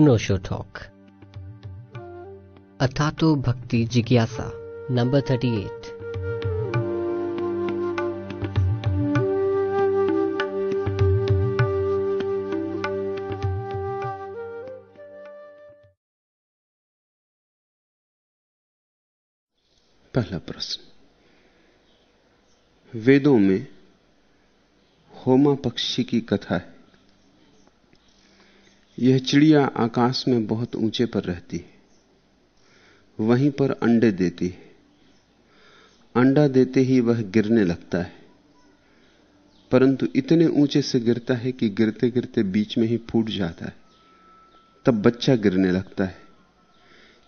अनोशो talk. अथातो भक्ति जिज्ञासा, number thirty eight पहला प्रश्न। वेदों में होमा पक्षी की कथा है। यह चिड़िया आकाश में बहुत ऊँचे पर रहती है। वहीं पर अंडे देती है। अंडा देते ही वह गिरने लगता है। परंतु इतने ऊँचे से गिरता है कि गिरते गिरते बीच में ही फूट जाता है। तब बच्चा गिरने लगता है।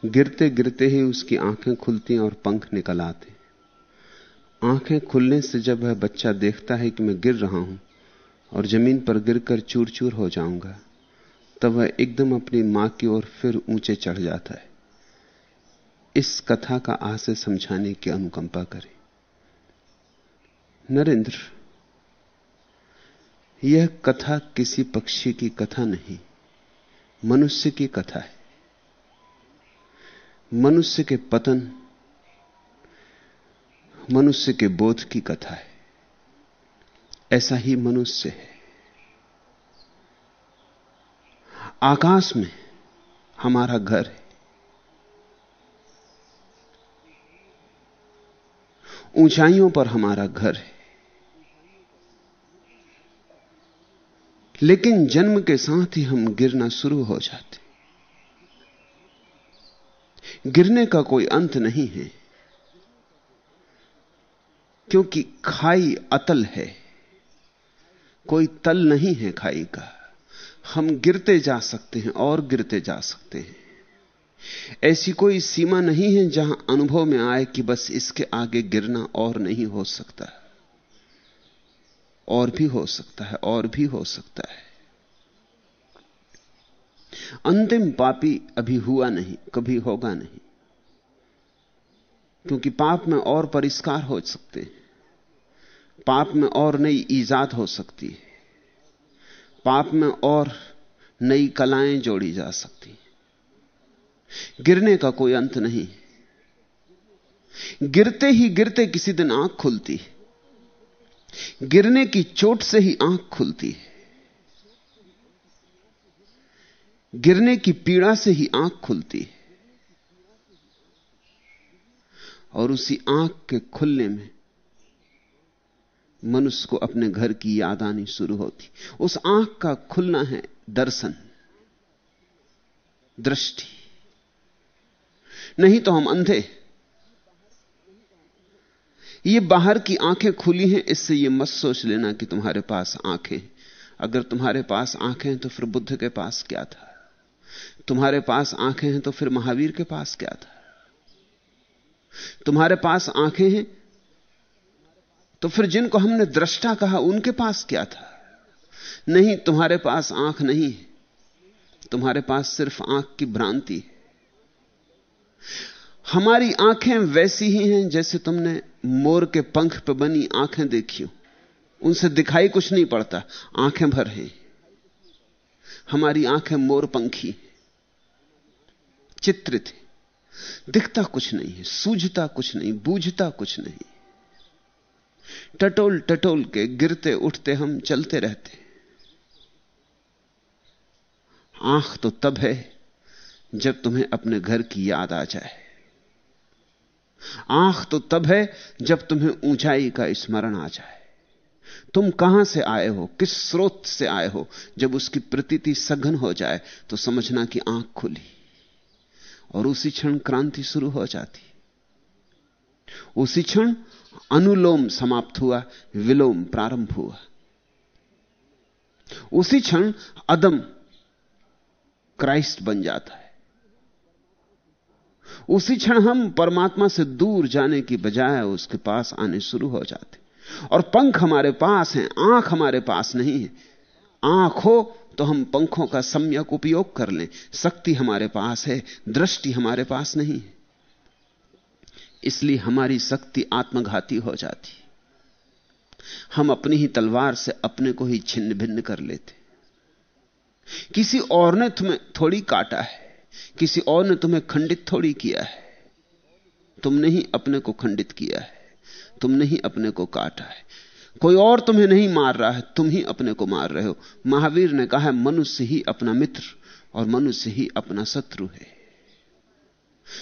गिरते गिरते ही उसकी आँखें खुलती हैं और पंख निकल आते आँखें खुलने से जब वह बच्चा देखता है कि मैं गिर रहा हूँ और ज़मीन पर गिरकर चूर चूर हो जाऊँगा तब वह एकदम अपनी माँ की ओर फिर ऊँचे चढ़ जाता है। इस कथा का आशय समझाने की अनुकंपा करें। नरेंद्र, यह कथा किसी पक्षी की कथा नहीं, मनुष्य की कथा है। मनुष्य के पतन, मनुष्य के बोध की कथा है। ऐसा ही मनुष्य है। आकाश में हमारा घर है। ऊंचाइयों पर हमारा घर है। लेकिन जन्म के साथ ही हम गिरना शुरू हो जाते गिरने का कोई अंत नहीं है, क्योंकि खाई अतल है। कोई तल नहीं है खाई का। हम गिरते जा सकते हैं और गिरते जा सकते हैं। ऐसी कोई सीमा नहीं है जहाँ अनुभव में आए कि बस इसके आगे गिरना और नहीं हो सकता। और भी हो सकता है, और भी हो सकता है। अंतिम पापी अभी हुआ नहीं, कभी होगा नहीं। क्योंकि पाप में और परिष्कार हो सकते हैं। पाप में और नई ईजाद हो सकती है। पाप में और नई कलाएँ जोड़ी जा सकती गिरने का कोई अंत नहीं। गिरते ही गिरते किसी दिन आँख खुलती गिरने की चोट से ही आँख खुलती है। गिरने की पीड़ा से ही आँख खुलती है। और उसी आँख के खुलने में मनुष्य को अपने घर की याद आनी शुरू होती। उस आँख का खुलना है दर्शन, दृष्टि। नहीं तो हम अंधे। ये बाहर की आँखें खुली हैं, इससे ये मत सोच लेना कि तुम्हारे पास आँखें अगर तुम्हारे पास आँखें हैं तो फिर बुद्ध के पास क्या था? तुम्हारे पास आँखें हैं तो फिर महावीर के पास क्या था? तुम्हारे पास आँखें हैं तो फिर जिनको हमने दृष्टा कहा, उनके पास क्या था? नहीं, तुम्हारे पास आँख नहीं है। तुम्हारे पास सिर्फ़ आँख की भ्रांति हमारी आँखें वैसी ही हैं जैसे तुमने मोर के पंख पर बनी आँखें देखी उनसे दिखाई कुछ नहीं पड़ता, आँखें भर हैं। हमारी आँखें मोर पंखी चित्रित दिखता कुछ नहीं है, सूझता कुछ नहीं, बूझता कुछ नहीं। टटोल टटोल के गिरते उठते हम चलते रहते। आँख तो तब है जब तुम्हें अपने घर की याद आ जाए। आँख तो तब है जब तुम्हें ऊंचाई का स्मरण आ जाए। तुम कहाँ से आए हो, किस स्रोत से आए हो, जब उसकी प्रतीति सघन हो जाए तो समझना कि आँख खुली और उसी क्षण क्रांति शुरू हो जाती। उसी क्षण अनुलोम समाप्त हुआ, विलोम प्रारंभ हुआ। उसी क्षण अदम क्राइस्ट बन जाता है। उसी क्षण हम परमात्मा से दूर जाने की बजाय उसके पास आने शुरू हो जाते और पंख हमारे पास हैं, आँख हमारे पास नहीं है। आँख हो तो हम पंखों का सम्यक उपयोग कर लें। शक्ति हमारे पास है, दृष्टि हमारे पास नहीं है। इसलिए हमारी शक्ति आत्मघाती हो जाती। हम अपनी ही तलवार से अपने को ही छिन्न भिन्न कर लेते। किसी और ने तुम्हें थोड़ी काटा है, किसी और ने तुम्हें खंडित थोड़ी किया है। तुमने ही अपने को खंडित किया है, तुमने ही अपने को काटा है। कोई और तुम्हें नहीं मार रहा है, तुम ही अपने को मार रहे हो। महावीर ने कहा है, मनुष्य ही अपना मित्र और मनुष्य ही अपना शत्रु है।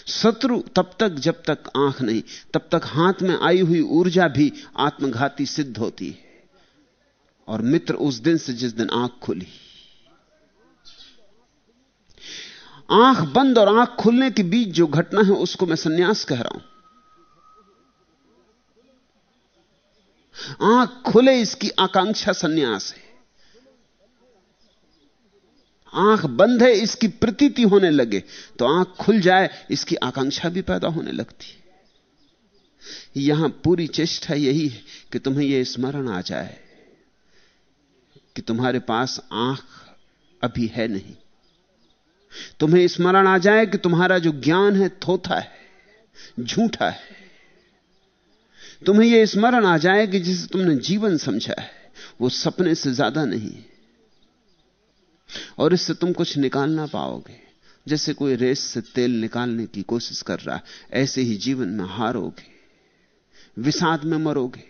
शत्रु तब तक, जब तक आँख नहीं, तब तक हाथ में आई हुई ऊर्जा भी आत्मघाती सिद्ध होती है। और मित्र उस दिन से जिस दिन आँख खुली। आँख बंद और आँख खुलने के बीच जो घटना है, उसको मैं सन्यास कह रहा हूँ। आँख खुले इसकी आकांक्षा सन्यास है। आँख बंद है, इसकी प्रतीति होने लगे तो आँख खुल जाए, इसकी आकांक्षा भी पैदा होने लगती यहाँ पूरी चेष्टा यही है कि तुम्हें यह स्मरण आ जाए कि तुम्हारे पास आँख अभी है नहीं। तुम्हें स्मरण आ जाए कि तुम्हारा जो ज्ञान है, थोथा है, झूठा है। तुम्हें यह स्मरण आ जाए कि जिसे तुमने जीवन समझा है, वो सपने से ज़्यादा नहीं है। और इससे तुम कुछ निकाल ना पाओगे। जैसे कोई रेस से तेल निकालने की कोशिश कर रहा है, ऐसे ही जीवन में हारोगे, विषाद में मरोगे।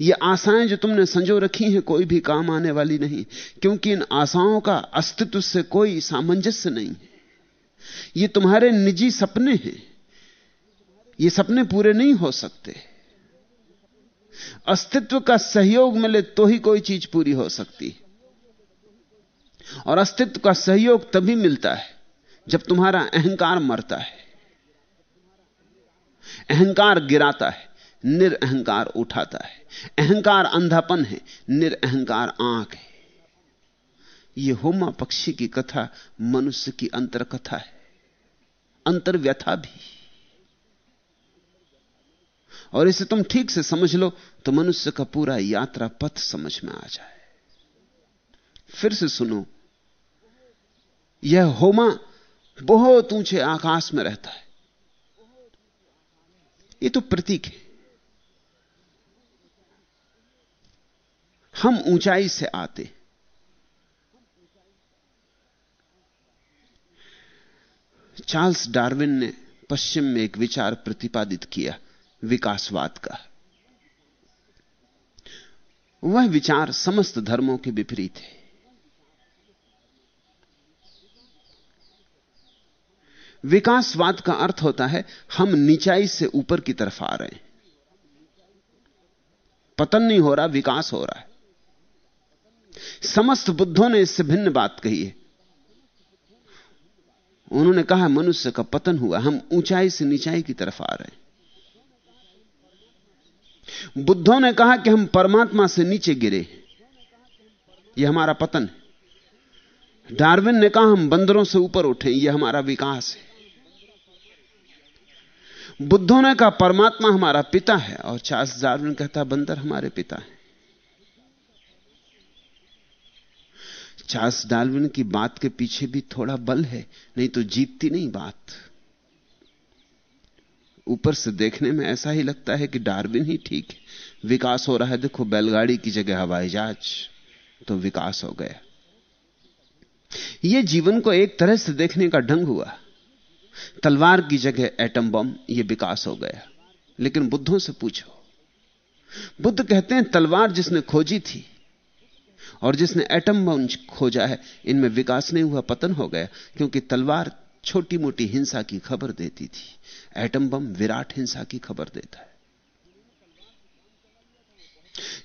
ये आशाएँ जो तुमने संजो रखी हैं, कोई भी काम आने वाली नहीं, क्योंकि इन आशाओं का अस्तित्व से कोई सामंजस्य नहीं है। ये तुम्हारे निजी सपने हैं। ये सपने पूरे नहीं हो सकते। अस्तित्व का सहयोग मिले तो ही कोई चीज़ पूरी हो सकती और अस्तित्व का सहयोग तभी मिलता है जब तुम्हारा अहंकार मरता है। अहंकार गिराता है, निरअहंकार उठाता है। अहंकार अंधापन है, निरअहंकार आँख है। यह होमा पक्षी की कथा मनुष्य की अंतर कथा है अंतर व्यथा भी। और इसे तुम ठीक से समझ लो तो मनुष्य का पूरा यात्रा पथ समझ में आ जाए। फिर से सुनो। यह होमा बहुत ऊँचे आकाश में रहता है। ये तो प्रतीक है। हम ऊंचाई से आते चार्ल्स डार्विन ने पश्चिम में एक विचार प्रतिपादित किया, विकासवाद का। वह विचार समस्त धर्मों के विपरीत है। विकासवाद का अर्थ होता है, हम नीचाई से ऊपर की तरफ़ आ रहे हैं। पतन नहीं हो रहा, विकास हो रहा है। समस्त बुद्धों ने इससे भिन्न बात कही है। उन्होंने कहा, मनुष्य का पतन हुआ, हम ऊंचाई से नीचाई की तरफ़ आ रहे हैं। बुद्धों ने कहा कि हम परमात्मा से नीचे गिरे यह हमारा पतन है। डार्विन ने कहा, हम बंदरों से ऊपर उठे यह हमारा विकास है। बुद्धों ने कहा, परमात्मा हमारा पिता है। और चार्ल्स डार्विन कहता बंदर हमारे पिता है। चार्ल्स डार्विन की बात के पीछे भी थोड़ा बल है, नहीं तो जीतती नहीं बात। ऊपर से देखने में ऐसा ही लगता है कि डार्विन ही ठीक है। विकास हो रहा है, देखो, बैलगाड़ी की जगह हवाई जहाज़ तो विकास हो गया। यह जीवन को एक तरह से देखने का ढंग हुआ। तलवार की जगह एटम बम यह विकास हो गया। लेकिन बुद्धों से पूछो। बुद्ध कहते हैं, तलवार जिसने खोजी थी और जिसने एटम बम खोजा है, इनमें विकास नहीं हुआ, पतन हो गया, क्योंकि तलवार छोटी मोटी हिंसा की खबर देती थी। एटम बम विराट हिंसा की खबर देता है।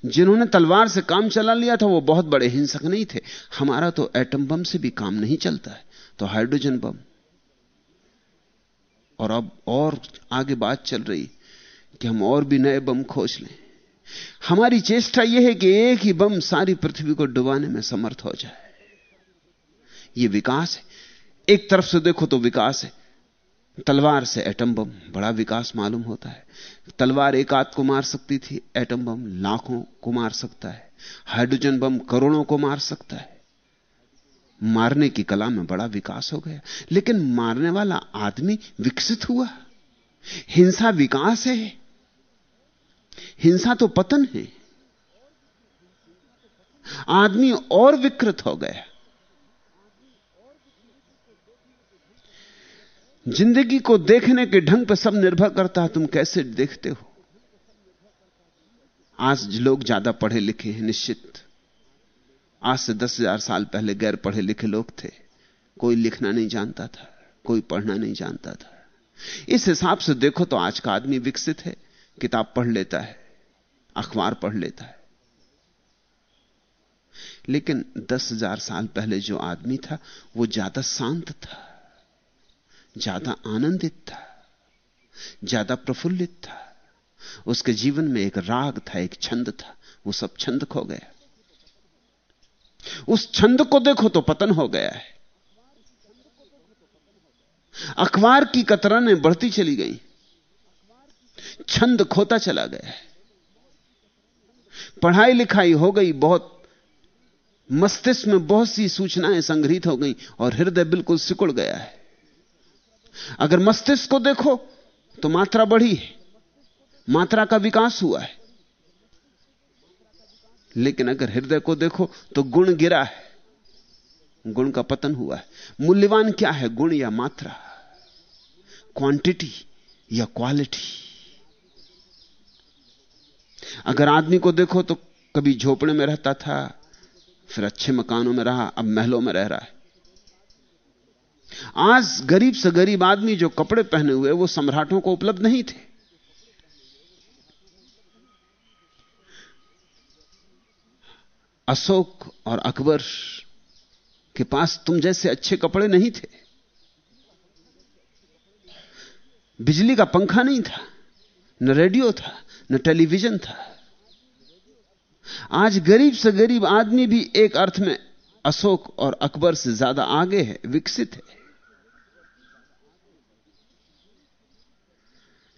जिन्होंने तलवार से काम चला लिया था, वो बहुत बड़े हिंसक नहीं थे। हमारा तो एटम बम से भी काम नहीं चलता है। तो हाइड्रोजन बम और अब और आगे बात चल रही कि हम और भी नए बम खोज लें। हमारी चेष्टा यह है कि एक ही बम सारी पृथ्वी को डुबाने में समर्थ हो जाए। यह विकास है। एक तरफ़ से देखो तो विकास है। तलवार से एटम बम, बड़ा विकास मालूम होता है। तलवार एक आध को मार सकती थी, एटम बम लाखों को मार सकता है। हाइड्रोजन बम करोड़ों को मार सकता है। मारने की कला में बड़ा विकास हो गया। लेकिन मारने वाला आदमी विकसित हुआ। हिंसा विकास है। हिंसा तो पतन है। आदमी और विकृत हो गया। ज़िंदगी को देखने के ढंग पर सब निर्भर करता है, तुम कैसे देखते हो? आज लोग ज़्यादा पढ़े लिखे हैं, निश्चित। आज से दस हज़ार साल पहले गैर पढ़े लिखे लोग थे। कोई लिखना नहीं जानता था, कोई पढ़ना नहीं जानता था। इस हिसाब से देखो तो आज का आदमी विकसित है, किताब पढ़ लेता है, अखबार पढ़ लेता है। लेकिन दस हज़ार साल पहले जो आदमी था, वो ज़्यादा शांत था, ज़्यादा आनंदित था, ज़्यादा प्रफुल्लित था। उसके जीवन में एक राग था, एक छंद था, वो सब छंद खो गया। उस छंद को देखो तो पतन हो गया है। अखबार की कतराने बढ़ती चली गई। छंद खोता चला गया है। पढ़ाई लिखाई हो गई, बहुत मस्तिष्क में बहुत सी सूचनाएँ संग्रहित हो गई और हृदय बिल्कुल सिकुड़ गया है। अगर मस्तिष्क को देखो तो मात्रा बढ़ी है। मात्रा का विकास हुआ है। लेकिन अगर हृदय को देखो तो गुण गिरा है। गुण का पतन हुआ है। मूल्यवान क्या है? गुण या मात्रा? क्वांटिटी या क्वालिटी अगर आदमी को देखो तो कभी झोपड़े में रहता था, फिर अच्छे मकानों में रहा, अब महलों में रह रहा है। आज गरीब से गरीब आदमी जो कपड़े पहने हुए वो सम्राटों को उपलब्ध नहीं थे। अशोक और अकबर के पास तुम जैसे अच्छे कपड़े नहीं थे। बिजली का पंखा नहीं था, न रेडियो था, न टेलीविज़न था। आज गरीब से गरीब आदमी भी एक अर्थ में अशोक और अकबर से ज़्यादा आगे है, विकसित है।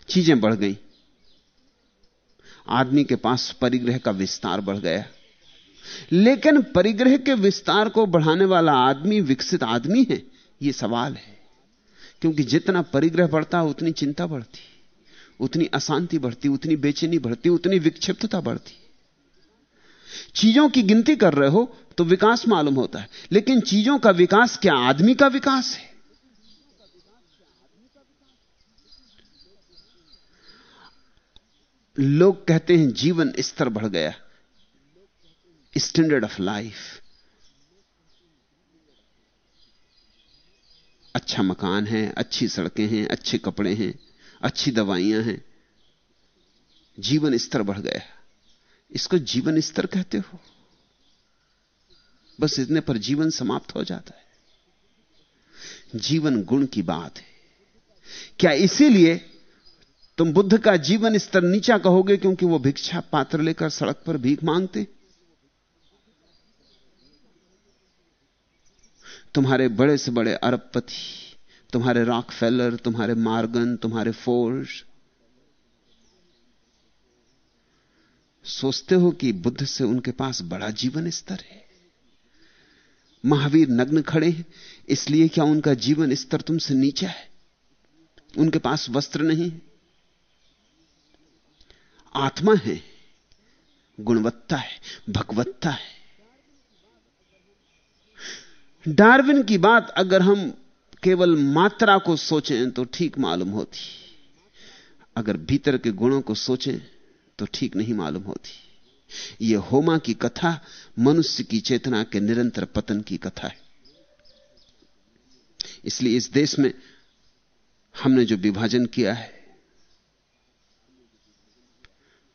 चीज़ें बढ़ गई। आदमी के पास परिग्रह का विस्तार बढ़ गया। लेकिन परिग्रह के विस्तार को बढ़ाने वाला आदमी, विकसित आदमी है यह सवाल है। क्योंकि जितना परिग्रह बढ़ता, उतनी चिंता बढ़ती, उतनी अशांति बढ़ती, उतनी बेचैनी बढ़ती, उतनी विक्षिप्तता बढ़ती। चीज़ों की गिनती कर रहे हो तो विकास मालूम होता है। लेकिन चीज़ों का विकास क्या? आदमी का विकास है। लोग कहते हैं, जीवन स्तर बढ़ गया। स्टैंडर्ड ऑफ़ लाइफ अच्छा मकान है, अच्छी सड़कें हैं, अच्छे कपड़े हैं, अच्छी दवाइयाँ हैं। जीवन स्तर बढ़ गया। इसको जीवन स्तर कहते हो? बस इतने पर जीवन समाप्त हो जाता है। जीवन गुण की बात है। क्या इसीलिए तुम बुद्ध का जीवन स्तर नीचा कहोगे क्योंकि वो भिक्षा पात्र लेकर सड़क पर भीख मांगते? तुम्हारे बड़े से बड़े अरबपति तुम्हारे रॉक फेलर, तुम्हारे मार्गन, तुम्हारे फोर्स सोचते हो कि बुद्ध से उनके पास बड़ा जीवन स्तर है। महावीर नग्न खड़े हैं, इसलिए क्या उनका जीवन स्तर तुमसे नीचा है? उनके पास वस्त्र नहीं आत्मा है, गुणवत्ता है, भगवत्ता है। डार्विन की बात अगर हम केवल मात्रा को सोचें तो ठीक मालूम होती। अगर भीतर के गुणों को सोचें तो ठीक नहीं मालूम होती। यह होमा की कथा मनुष्य की चेतना के निरंतर पतन की कथा है। इसलिए इस देश में हमने जो विभाजन किया है,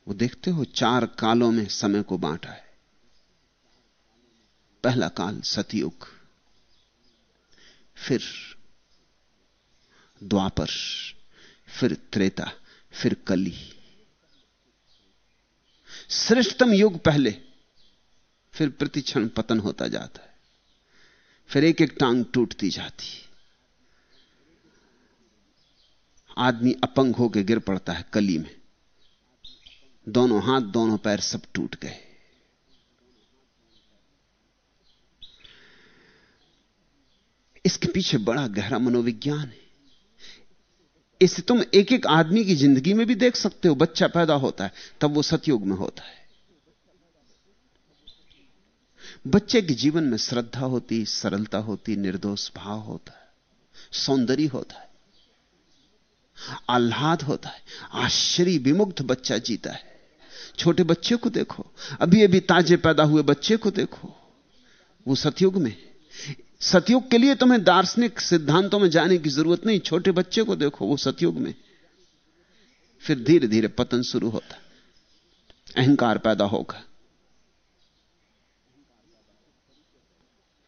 वो देखते हो चार कालों में समय को बांटा है। पहला काल सतयुग। फिर द्वापर, फिर त्रेता, फिर कली। श्रेष्ठतम युग पहले, फिर प्रतिक्षण पतन होता जाता है। फिर एक एक टांग टूटती जाती आदमी अपंग होकर गिर पड़ता है कली में। दोनों हाथ, दोनों पैर सब टूट गए। इसके पीछे बड़ा गहरा मनोविज्ञान है। इसे तुम एक एक आदमी की ज़िंदगी में भी देख सकते हो, बच्चा पैदा होता है, तब वो सतयुग में होता है। बच्चे के जीवन में श्रद्धा होती, सरलता होती, निर्दोष भाव होता है, सौंदर्य होता है, आह्लाद होता है, आश्चर्य विमुग्ध बच्चा जीता है। छोटे बच्चे को देखो अभी अभी ताजे पैदा हुए बच्चे को देखो, वो सतयुग में सतयुग के लिए तुम्हें दार्शनिक सिद्धांतों में जाने की ज़रूरत नहीं। छोटे बच्चे को देखो वो सतयुग में। फिर धीरे धीरे पतन शुरू होता। अहंकार पैदा होगा।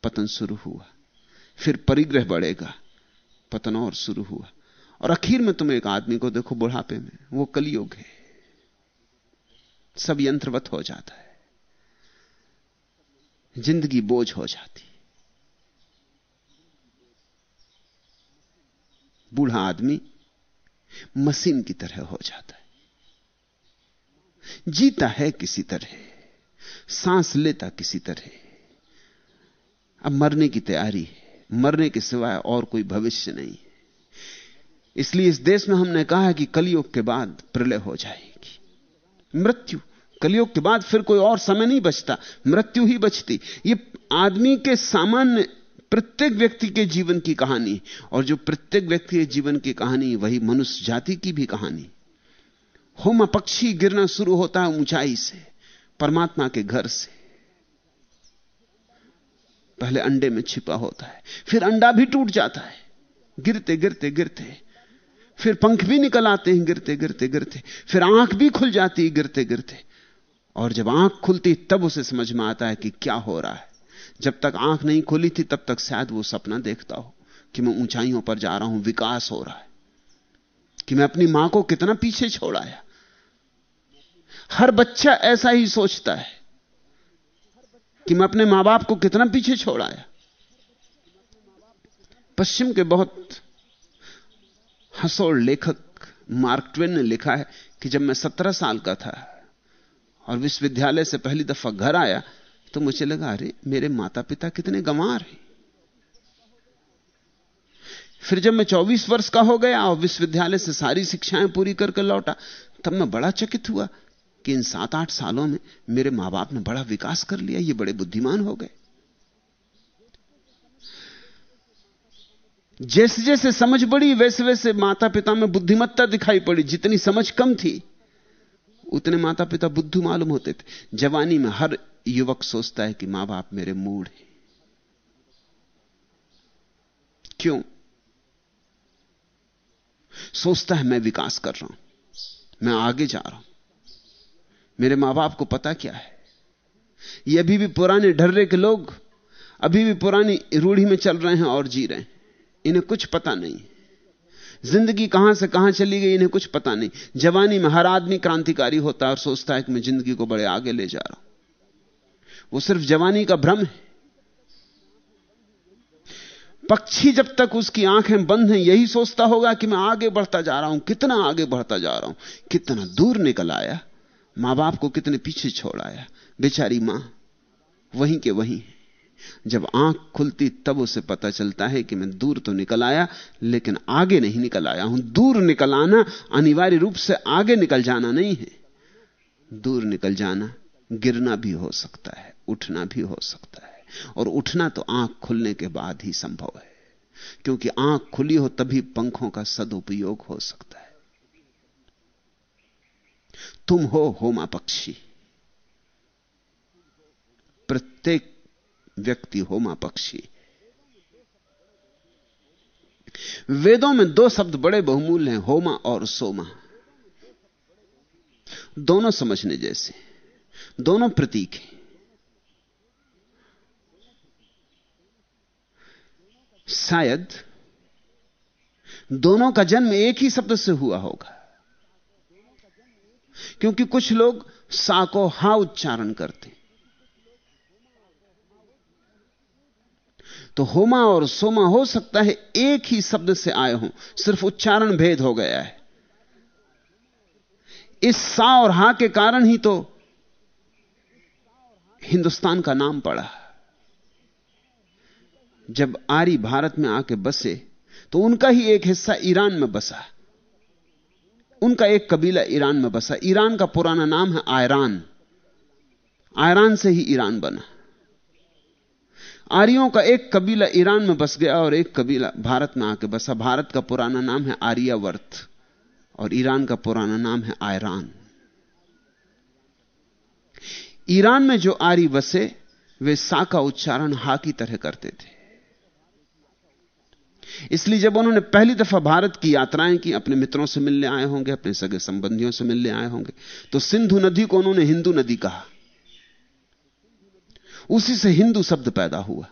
पतन शुरू हुआ। फिर परिग्रह बढ़ेगा। पतन और शुरू हुआ। और आखिर में तुम एक आदमी को देखो बुढ़ापे में। वो कलयुग है। सब यंत्रवत हो जाता है। ज़िंदगी बोझ हो जाती। बूढ़ा आदमी मशीन की तरह हो जाता है। जीता है किसी तरह, सांस लेता किसी तरह, अब मरने की तैयारी है, मरने के सिवाय और कोई भविष्य नहीं इसलिए इस देश में हमने कहा है कि कलयुग के बाद प्रलय हो जाएगी। मृत्यु, कलयुग के बाद फिर कोई और समय नहीं बचता, मृत्यु ही बचती। ये आदमी के सामान्य प्रत्येक व्यक्ति के जीवन की कहानी और जो प्रत्येक व्यक्ति के जीवन की कहानी, वही मनुष्य जाति की भी कहानी। होम पक्षी गिरना शुरू होता है ऊंचाई से, परमात्मा के घर से। पहले अंडे में छिपा होता है, फिर अंडा भी टूट जाता है। गिरते गिरते गिरते। फिर पंख भी निकल आते हैं, गिरते गिरते गिरते। फिर आँख भी खुल जाती है, गिरते गिरते। और जब आँख खुलती तब उसे समझ में आता है कि क्या हो रहा है। जब तक आँख नहीं खोली थी, तब तक शायद वो सपना देखता हो कि मैं ऊंचाइयों पर जा रहा हूँ, विकास हो रहा है, कि मैं अपनी माँ को कितना पीछे छोड़ाया हर बच्चा ऐसा ही सोचता है कि मैं अपने माँ बाप को कितना पीछे छोड़ाया पश्चिम के बहुत हंसोड़ लेखक मार्क ट्वेन ने लिखा है कि जब मैं सत्रह साल का था और विश्वविद्यालय से पहली दफ़ा घर आया तो मुझे लगा, अरे, मेरे माता पिता कितने गंवार हैं। फिर जब मैं 24 वर्ष का हो गया और विश्वविद्यालय से सारी शिक्षाएँ पूरी करके लौटा, तब मैं बड़ा चकित हुआ कि इन सात आठ सालों में मेरे माँ बाप ने बड़ा विकास कर लिया, ये बड़े बुद्धिमान हो गए। जैसे जैसे समझ बढ़ी वैसे वैसे माता पिता में बुद्धिमत्ता दिखाई पड़ी। जितनी समझ कम थी, उतने माता पिता बुद्धू मालूम होते थे। जवानी में हर युवक सोचता है कि माँ बाप मेरे मूड हैं। क्यों? सोचता है मैं विकास कर रहा हूँ, मैं आगे जा रहा हूँ। मेरे माँ बाप को पता क्या है? ये अभी भी पुराने ढर्रे के लोग, अभी भी पुरानी रूढ़ी में चल रहे हैं और जी रहे हैं। इन्हें कुछ पता नहीं ज़िंदगी कहाँ से कहाँ चली गई, इन्हें कुछ पता नहीं। जवानी में हर आदमी क्रांतिकारी होता है और सोचता है कि मैं ज़िंदगी को बड़े आगे ले जा रहा हूँ। वो सिर्फ़ जवानी का भ्रम है। पक्षी जब तक उसकी आँखें बंद हैं, यही सोचता होगा कि मैं आगे बढ़ता जा रहा हूँ। कितना आगे बढ़ता जा रहा हूँ? कितना दूर निकल आया? माँ बाप को कितने पीछे छोड़ आया? बेचारी माँ वहीं के वहीं जब आँख खुलती, तब उसे पता चलता है कि मैं दूर तो निकल आया, लेकिन आगे नहीं निकल आया हूँ। दूर निकल आना अनिवार्य रूप से आगे निकल जाना नहीं है। दूर निकल जाना गिरना भी हो सकता है। उठना भी हो सकता है। और उठना तो आँख खुलने के बाद ही संभव है। क्योंकि आँख खुली हो तभी पंखों का सदुपयोग हो सकता है। तुम हो होमा पक्षी। प्रत्येक व्यक्ति होमा पक्षी। वेदों में दो शब्द बड़े बहुमूल्य हैं, होमा और सोमा। दोनों समझने जैसे दोनों प्रतीक हैं। शायद दोनों का जन्म एक ही शब्द से हुआ होगा। क्योंकि कुछ लोग सा को हा उच्चारण करते तो होमा और सोमा हो सकता है एक ही शब्द से आए हों, सिर्फ़ उच्चारण भेद हो गया है। इस सा और हा के कारण ही तो हिंदुस्तान का नाम पड़ा। जब आरी भारत में आके बसे तो उनका ही एक हिस्सा ईरान में बसा। उनका एक कबीला ईरान में बसा। ईरान का पुराना नाम है आयरान। आयरान से ही ईरान बना। आर्यों का एक कबीला ईरान में बस गया और एक कबीला भारत में आके बसा। भारत का पुराना नाम है आर्यावर्त और ईरान का पुराना नाम है आयरान। ईरान में जो आरी बसे, वे सा का उच्चारण हा की तरह करते थे। इसलिए जब उन्होंने पहली दफ़ा भारत की यात्राएँ की, अपने मित्रों से मिलने आए होंगे, अपने सगे संबंधियों से मिलने आए होंगे तो सिंधु नदी को उन्होंने हिंदू नदी कहा। उसी से हिंदू शब्द पैदा हुआ।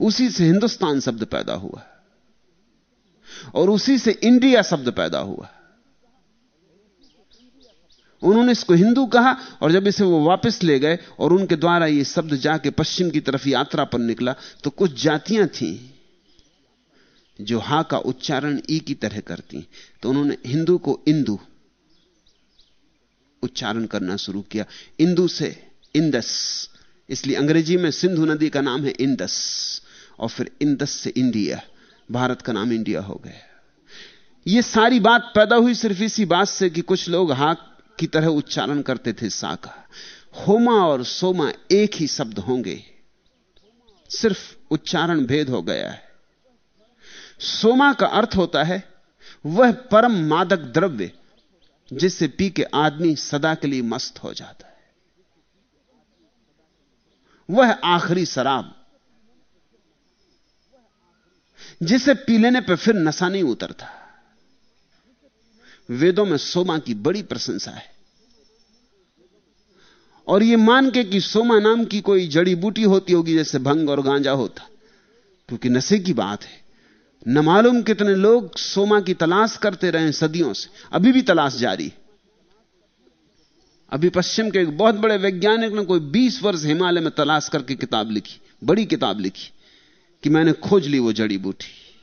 उसी से हिंदुस्तान शब्द पैदा हुआ। और उसी से इंडिया शब्द पैदा हुआ। उन्होंने इसको हिंदू कहा और जब इसे वो वापस ले गए और उनके द्वारा ये शब्द जाके पश्चिम की तरफ़ यात्रा पर निकला तो कुछ जातियाँ थीं। जो हा का उच्चारण ई की तरह करती तो उन्होंने हिंदू को इंदू उच्चारण करना शुरू किया। इंदू से इंदस, इसलिए अंग्रेज़ी में सिंधु नदी का नाम है इंदस, और फिर इंदस से इंडिया, भारत का नाम इंडिया हो गया। यह सारी बात पैदा हुई सिर्फ़ इसी बात से कि कुछ लोग हा की तरह उच्चारण करते थे सा का। होमा और सोमा एक ही शब्द होंगे, सिर्फ़ उच्चारण भेद हो गया है। सोमा का अर्थ होता है, वह परम मादक द्रव्य, जिससे पी के आदमी सदा के लिए मस्त हो जाता है। वह आखिरी शराब, जिसे पी लेने पर फिर नशा नहीं उतरता। वेदों में सोमा की बड़ी प्रशंसा है। और यह मान के कि सोमा नाम की कोई जड़ी बूटी होती होगी, जैसे भंग और गांजा होता, क्योंकि नशे की बात है। न मालूम कितने लोग सोमा की तलाश करते रहे सदियों से। अभी भी तलाश जारी अभी पश्चिम के एक बहुत बड़े वैज्ञानिक ने कोई 20 वर्ष हिमालय में तलाश करके किताब लिखी, बड़ी किताब लिखी, कि मैंने खोज ली वो जड़ी बूटी।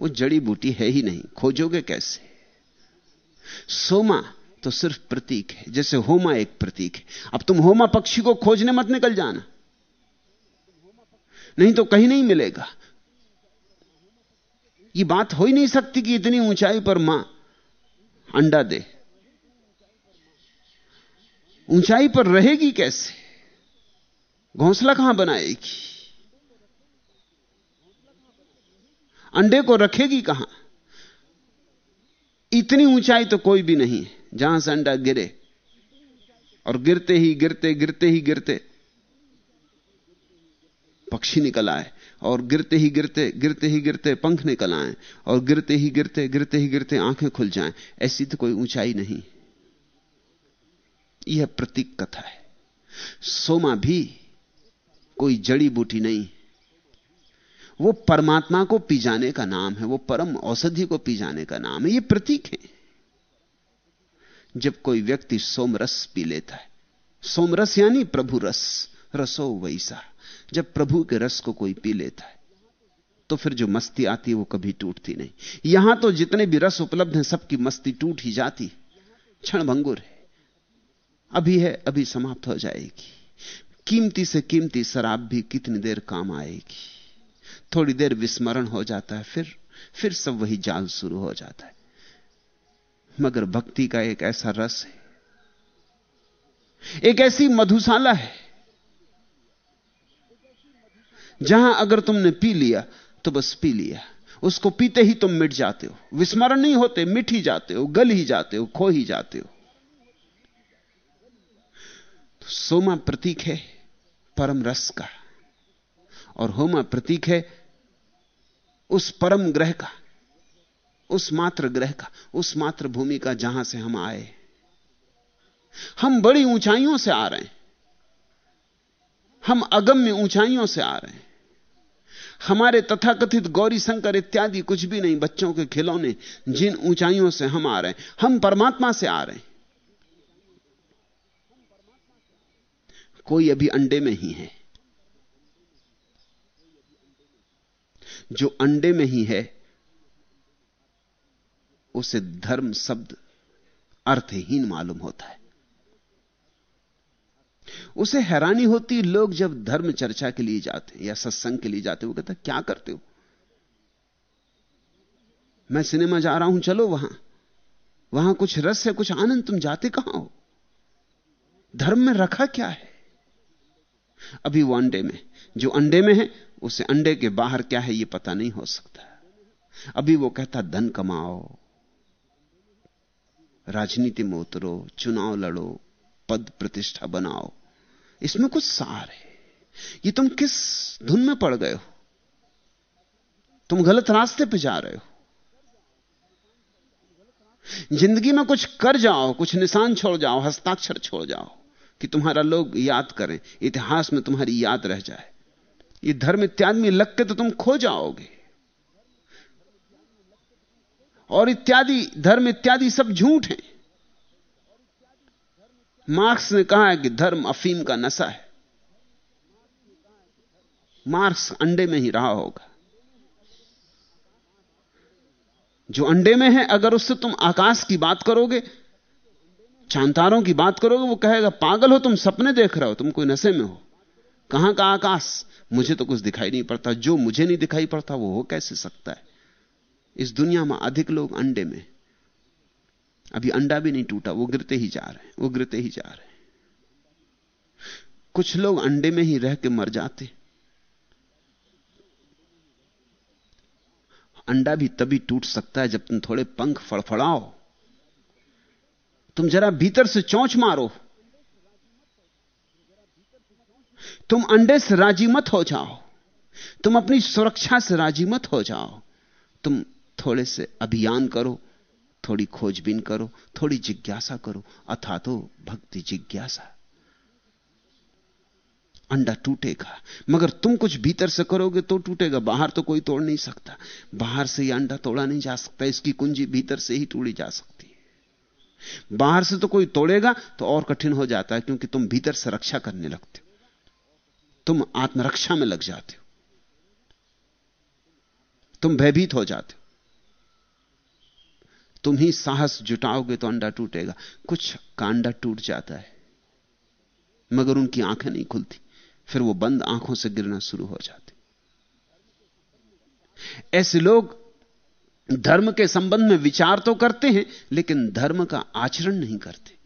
वो जड़ी बूटी है ही नहीं, खोजोगे कैसे? सोमा तो सिर्फ़ प्रतीक है, जैसे होमा एक प्रतीक है। अब तुम होमा पक्षी को खोजने मत निकल जाना। नहीं तो कहीं नहीं मिलेगा। ये बात हो ही नहीं सकती कि इतनी ऊंचाई पर माँ अंडा दे। ऊंचाई पर रहेगी कैसे? घोंसला कहाँ बनाएगी? अंडे को रखेगी कहाँ? इतनी ऊंचाई तो कोई भी नहीं है, जहाँ से अंडा गिरे। और गिरते ही गिरते गिरते ही गिरते, पक्षी निकल आए। और गिरते ही गिरते गिरते ही गिरते पंख निकल आए और गिरते ही गिरते गिरते ही गिरते आँखें खुल जाएँ। ऐसी तो कोई ऊंचाई नहीं। यह प्रतीक कथा है। सोमा भी कोई जड़ी बूटी नहीं। वो परमात्मा को पी जाने का नाम है, वो परम औषधि को पी जाने का नाम है। ये प्रतीक है। जब कोई व्यक्ति सोमरस पी लेता है, सोमरस यानी प्रभु रस, रसो वैसा। जब प्रभु के रस को कोई पी लेता है तो फिर जो मस्ती आती है वो कभी टूटती नहीं। यहाँ तो जितने भी रस उपलब्ध हैं, सबकी मस्ती टूट ही जाती क्षण भंगुर है। अभी है, अभी समाप्त हो जाएगी। कीमती से कीमती शराब भी कितनी देर काम आएगी। थोड़ी देर विस्मरण हो जाता है, फिर फिर सब वही जाल शुरू हो जाता है। मगर भक्ति का एक ऐसा रस है। एक ऐसी मधुशाला है जहाँ अगर तुमने पी लिया तो बस पी लिया। उसको पीते ही तुम मिट जाते हो। विस्मरण नहीं होते, मिट ही जाते हो, गल ही जाते हो, खो ही जाते हो। तो सोमा प्रतीक है, परम रस का। और होमा प्रतीक है, उस परम ग्रह का, उस मात्र ग्रह का, उस मात्र भूमि का जहाँ से हम आए। हम बड़ी ऊंचाइयों से आ रहे हैं। हम अगम्य ऊंचाइयों से आ रहे हैं। हमारे तथाकथित गौरी शंकर इत्यादि कुछ भी नहीं बच्चों के खिलौने जिन ऊंचाइयों से हम आ रहे हैं। हम परमात्मा से आ रहे हैं। कोई अभी अंडे में ही है। जो अंडे में ही है, उसे धर्म शब्द अर्थहीन मालूम होता है। उसे हैरानी होती लोग जब धर्म चर्चा के लिए जाते या सत्संग के लिए जाते वो कहता क्या करते हो? मैं सिनेमा जा रहा हूँ, चलो वहाँ। वहाँ कुछ रस है, कुछ आनंद, तुम जाते कहाँ हो? धर्म में रखा क्या है? अभी वो अंडे में, जो अंडे में है, उसे अंडे के बाहर क्या है, ये पता नहीं हो सकता। अभी वो कहता, धन कमाओ, राजनीति में उतरो, चुनाव लड़ो, पद प्रतिष्ठा बनाओ इसमें कुछ सार है। ये तुम किस धुन में पड़ गए हो? तुम गलत रास्ते पे जा रहे हो। ज़िंदगी में कुछ कर जाओ, कुछ निशान छोड़ जाओ, हस्ताक्षर छोड़ जाओ, कि तुम्हारा लोग याद करें, इतिहास में तुम्हारी याद रह जाए। ये धर्म इत्यादि लग के तो तुम खो जाओगे। और इत्यादि, धर्म इत्यादि सब झूठ है। मार्क्स ने कहा है कि धर्म अफीम का नशा है। मार्क्स अंडे में ही रहा होगा। जो अंडे में है, अगर उससे तुम आकाश की बात करोगे, चांतारों की बात करोगे, वो कहेगा, पागल हो, तुम सपने देख रहे हो, तुम कोई नशे में हो। कहाँ का आकाश? मुझे तो कुछ दिखाई नहीं पड़ता। जो मुझे नहीं दिखाई पड़ता, वो हो कैसे सकता है? इस दुनिया में अधिक लोग अंडे में अभी अंडा भी नहीं टूटा, वो गिरते ही जा रहे हैं, वो गिरते ही जा रहे हैं। कुछ लोग अंडे में ही रह के मर जाते। अंडा भी तभी टूट सकता है जब तुम थोड़े पंख फड़फड़ाओ। तुम जरा भीतर से चौंच मारो। तुम अंडे से राज़ी मत हो जाओ। तुम अपनी सुरक्षा से राज़ी मत हो जाओ। तुम थोड़े से अभियान करो। थोड़ी खोजबीन करो, थोड़ी जिज्ञासा करो, अथा तो भक्ति जिज्ञासा। अंडा टूटेगा। मगर तुम कुछ भीतर से करोगे तो टूटेगा, बाहर तो कोई तोड़ नहीं सकता। बाहर से यह अंडा तोड़ा नहीं जा सकता, इसकी कुंजी भीतर से ही तोड़ी जा सकती है। बाहर से तो कोई तोड़ेगा तो और कठिन हो जाता है, क्योंकि तुम भीतर से रक्षा करने लगते हो। तुम आत्मरक्षा में लग जाते हो। तुम भयभीत हो जाते हो। तुम ही साहस जुटाओगे तो अंडा टूटेगा। कुछ का अंडा टूट जाता है, मगर उनकी आँखें नहीं खुलती। फिर वो बंद आँखों से गिरना शुरू हो जाते। ऐसे लोग धर्म के संबंध में विचार तो करते हैं, लेकिन धर्म का आचरण नहीं करते।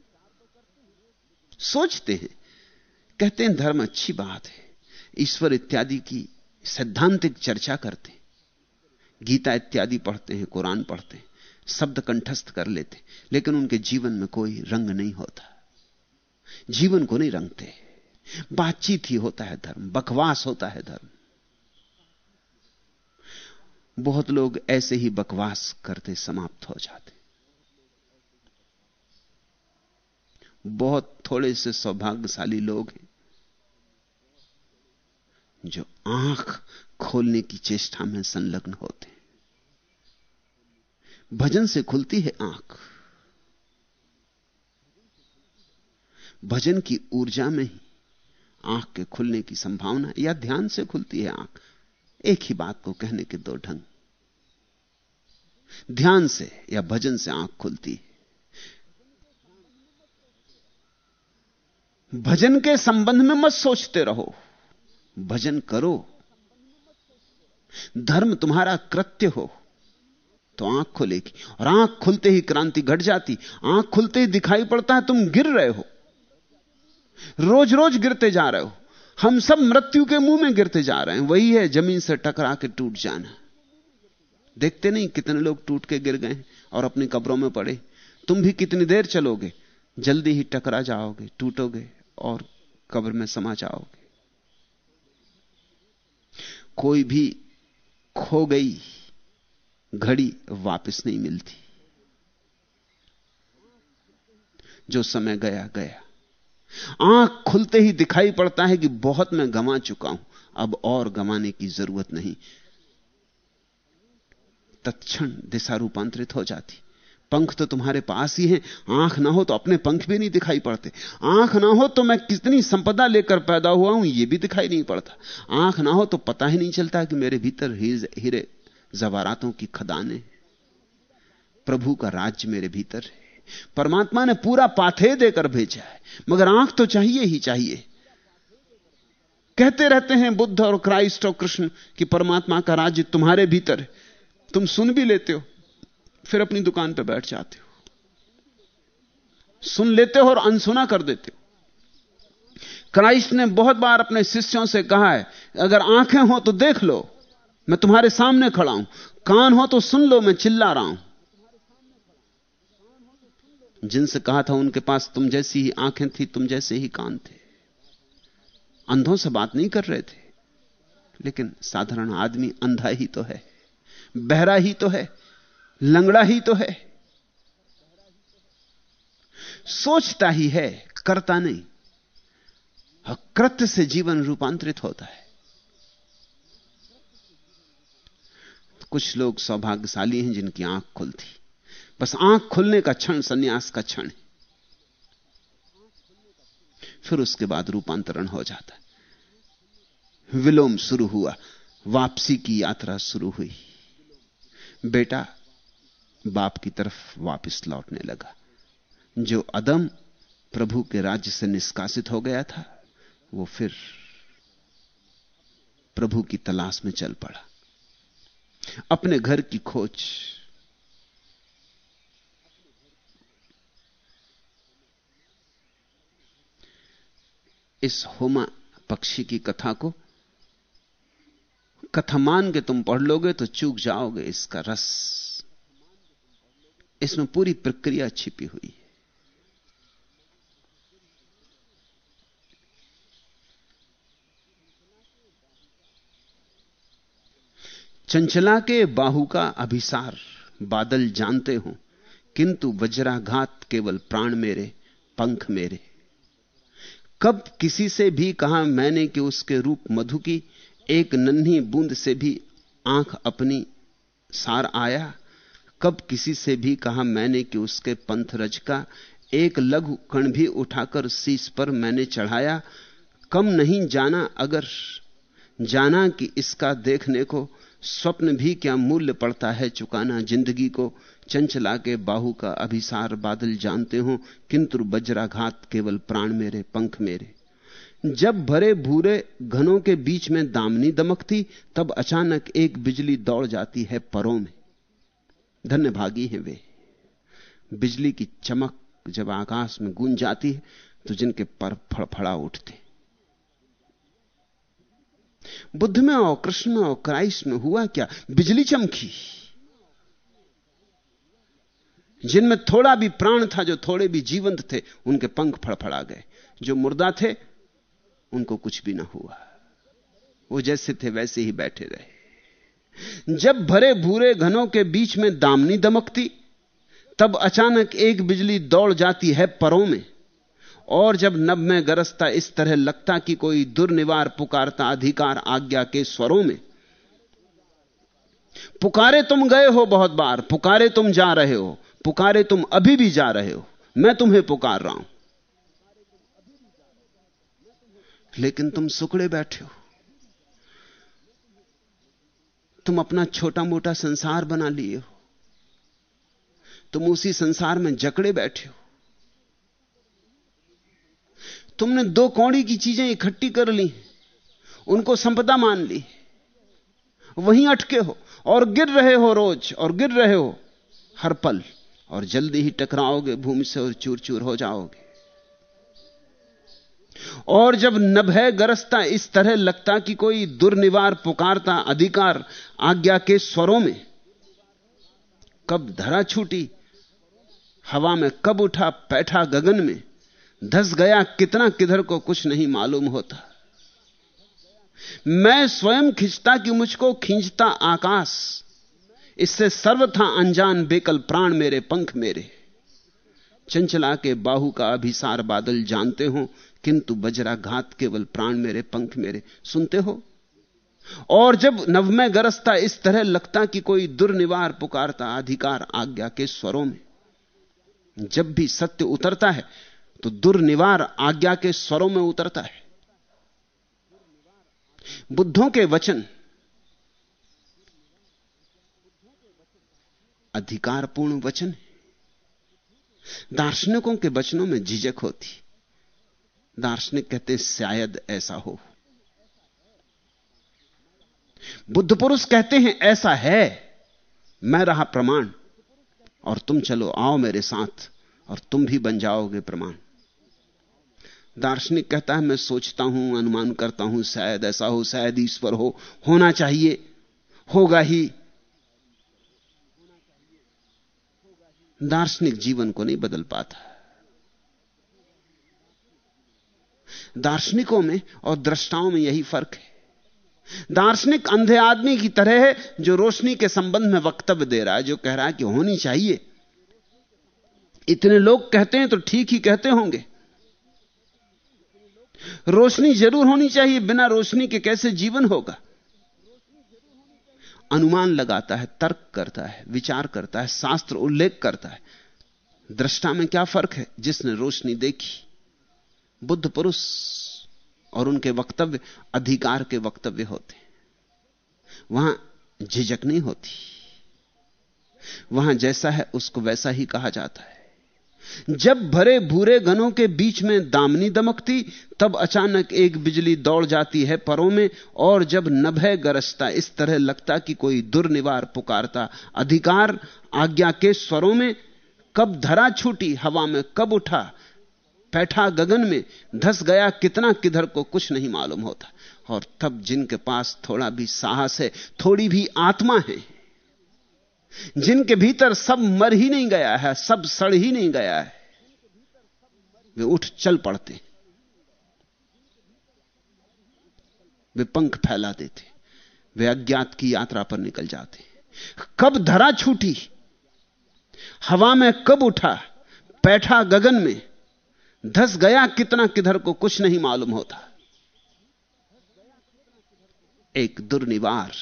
सोचते हैं, कहते हैं, धर्म अच्छी बात है। ईश्वर इत्यादि की सैद्धांतिक चर्चा करते हैं। गीता इत्यादि पढ़ते हैं, कुरान पढ़ते हैं। शब्द कंठस्थ कर लेते, लेकिन उनके जीवन में कोई रंग नहीं होता। जीवन को नहीं रंगते। बातचीत ही होता है धर्म, बकवास होता है धर्म। बहुत लोग ऐसे ही बकवास करते, समाप्त हो जाते। बहुत थोड़े से सौभाग्यशाली लोग हैं, जो आँख खोलने की चेष्टा में संलग्न होते भजन से खुलती है आँख। भजन की ऊर्जा में ही आँख के खुलने की संभावना या ध्यान से खुलती है आँख। एक ही बात को कहने के दो ढंग। ध्यान से या भजन से आँख खुलती है। भजन के संबंध में मत सोचते रहो। भजन करो। धर्म तुम्हारा कृत्य हो। तो आँख खुलेगी और आँख खुलते ही क्रांति घट जाती। आँख खुलते ही दिखाई पड़ता है, तुम गिर रहे हो। रोज रोज गिरते जा रहे हो। हम सब मृत्यु के मुँह में गिरते जा रहे हैं। वही है, ज़मीन से टकरा के टूट जाना। देखते नहीं कितने लोग टूट के गिर गए और अपनी कब्रों में पड़े। तुम भी कितनी देर चलोगे? जल्दी ही टकरा जाओगे, टूटोगे और कब्र में समा जाओगे। कोई भी खो गई घड़ी वापस नहीं मिलती। जो समय गया गया। आँख खुलते ही दिखाई पड़ता है कि बहुत मैं गंवा चुका हूँ। अब और गंवाने की ज़रूरत नहीं। तत्क्षण दिशा रूपांतरित हो जाती। पंख तो तुम्हारे पास ही हैं। आँख ना हो तो अपने पंख भी नहीं दिखाई पड़ते। आँख ना हो तो मैं कितनी संपदा लेकर पैदा हुआ हूँ यह भी दिखाई नहीं पड़ता। आँख ना हो तो पता ही नहीं चलता कि मेरे भीतर हीरे जवारातों की खदाने। प्रभु का राज्य मेरे भीतर है। परमात्मा ने पूरा पाथे देकर भेजा है, मगर आँख तो चाहिए ही चाहिए। कहते रहते हैं बुद्ध और क्राइस्ट और कृष्ण कि परमात्मा का राज्य तुम्हारे भीतर है। तुम सुन भी लेते हो, फिर अपनी दुकान पर बैठ जाते हो। सुन लेते हो और अनसुना कर देते हो। क्राइस्ट ने बहुत बार अपने शिष्यों से कहा है, अगर आँखें हो तो देख लो। मैं तुम्हारे सामने खड़ा हूँ। कान हो तो सुन लो, मैं चिल्ला रहा हूँ। जिनसे कहा था उनके पास तुम जैसी ही आँखें थी, तुम जैसे ही कान थे। अंधों से बात नहीं कर रहे थे। लेकिन साधारण आदमी अंधा ही तो है, बहरा ही तो है, लंगड़ा ही तो है। सोचता ही है, करता नहीं। कृत्य से जीवन रूपांतरित होता है। कुछ लोग सौभाग्यशाली हैं जिनकी आँख खुलती बस आँख खुलने का क्षण, सन्यास का क्षण है। फिर उसके बाद रूपांतरण हो जाता विलोम शुरू हुआ, वापसी की यात्रा शुरू हुई। बेटा बाप की तरफ़ वापस लौटने लगा। जो अदम प्रभु के राज्य से निष्कासित हो गया था, वो फिर प्रभु की तलाश में चल पड़ा। अपने घर की खोज। इस होमा पक्षी की कथा को कथा मान के तुम पढ़ लोगे तो चूक जाओगे, इसका रस। इसमें पूरी प्रक्रिया छिपी हुई है। चंचला के बाहु का अभिसार, बादल जानते हो, किंतु वज्राघात केवल प्राण मेरे, पंख मेरे। कब किसी से भी कहा मैंने कि उसके रूप मधु की, एक नन्ही बूंद से भी आँख अपनी सार आया। कब किसी से भी कहा मैंने कि उसके पंथ रज का, एक लघु कण भी उठाकर शीश पर मैंने चढ़ाया। कम नहीं जाना अगर, जाना कि इसका देखने को स्वप्न भी क्या मूल्य पड़ता है चुकाना ज़िंदगी को? चंचला के बाहु का अभिसार बादल जानते हो, किंतु वज्राघात केवल प्राण मेरे, पंख मेरे। जब भरे भूरे घनों के बीच में दामनी दमकती, तब अचानक एक बिजली दौड़ जाती है परों में। धन्य भागी हैं वे। बिजली की चमक जब आकाश में गूंज जाती है तो जिनके पर फड़फड़ा उठते। बुद्ध में और कृष्ण में और क्राइस्ट में, हुआ क्या? बिजली चमकी। जिनमें थोड़ा भी प्राण था, जो थोड़े भी जीवंत थे, उनके पंख फड़फड़ा गए। जो मुर्दा थे, उनको कुछ भी ना हुआ। वो जैसे थे, वैसे ही बैठे रहे। जब भरे भूरे घनों के बीच में दामनी दमकती, तब अचानक एक बिजली दौड़ जाती है परों में। और जब नब में गरजता इस तरह लगता कि कोई दुर्निवार पुकारता अधिकार आज्ञा के स्वरों में, पुकारे तुम गए हो बहुत बार, पुकारे तुम जा रहे हो, पुकारे तुम अभी भी जा रहे हो, मैं तुम्हें पुकार रहा हूँ। लेकिन तुम सुकड़े बैठे हो। तुम अपना छोटा मोटा संसार बना लिए हो। तुम उसी संसार में जकड़े बैठे हो। तुमने दो कौड़ी की चीज़ें इकट्ठी कर ली, उनको संपदा मान ली। वहीं अटके हो और गिर रहे हो रोज, और गिर रहे हो, हर पल, और जल्दी ही टकराओगे भूमि से और चूर चूर हो जाओगे। और जब नभय गरजता, इस तरह लगता कि कोई दुर्निवार, पुकारता, अधिकार, आज्ञा के स्वरों में, कब धरा छूटी, हवा में कब उठा, पैठा गगन में धस गया कितना किधर को कुछ नहीं मालूम होता। मैं स्वयं खींचता कि मुझको खींचता आकाश। इससे सर्वथा अनजान बेकल प्राण मेरे, पंख मेरे। चंचला के बाहु का अभिसार बादल जानते हो, किंतु बजराघात केवल प्राण मेरे, पंख मेरे। सुनते हो? और जब नवमय गरजता, इस तरह लगता कि कोई दुर्निवार पुकारता अधिकार आज्ञा के स्वरों में। जब भी सत्य उतरता है तो दुर्निवार आज्ञा के स्वरों में उतरता है। बुद्धों के वचन अधिकारपूर्ण वचन है। दार्शनिकों के वचनों में झिझक होती दार्शनिक कहते शायद ऐसा हो। बुद्ध पुरुष कहते हैं, ऐसा है, मैं रहा प्रमाण, और तुम चलो आओ मेरे साथ, और तुम भी बन जाओगे प्रमाण। दार्शनिक कहता है, मैं सोचता हूँ, अनुमान करता हूँ, शायद ऐसा हो, शायद ईश्वर हो, होना चाहिए, होगा ही। दार्शनिक जीवन को नहीं बदल पाता। दार्शनिकों में और दृष्टाओं में यही फ़र्क है। दार्शनिक अंधे आदमी की तरह है, जो रोशनी के संबंध में वक्तव्य दे रहा है, जो कह रहा है कि होनी चाहिए। इतने लोग कहते हैं तो ठीक ही कहते होंगे। रोशनी ज़रूर होनी चाहिए, बिना रोशनी के कैसे जीवन होगा? अनुमान लगाता है, तर्क करता है, विचार करता है, शास्त्र उल्लेख करता है। दृष्टा में क्या फ़र्क है? जिसने रोशनी देखी, बुद्ध पुरुष और उनके वक्तव्य अधिकार के वक्तव्य होते। वहाँ झिझक नहीं होती। वहाँ जैसा है, उसको वैसा ही कहा जाता है। जब भरे भूरे घनों के बीच में दामनी दमकती, तब अचानक एक बिजली दौड़ जाती है परों में, और जब नभय गरजता, इस तरह लगता कि कोई दुर्निवार पुकारता। अधिकार आज्ञा के स्वरों में, कब धरा छूटी, हवा में कब उठा। बैठा गगन में, धस गया कितना, किधर को कुछ नहीं मालूम होता। और तब जिनके पास थोड़ा भी साहस है, थोड़ी भी आत्मा है। जिनके भीतर सब मर ही नहीं गया है, सब सड़ ही नहीं गया है, वे उठ चल पड़ते। वे पंख फैला देते वे अज्ञात की यात्रा पर निकल जाते। कब धरा छूटी, हवा में कब उठा बैठा गगन में, धस गया कितना किधर को कुछ नहीं मालूम होता। एक दुर्निवार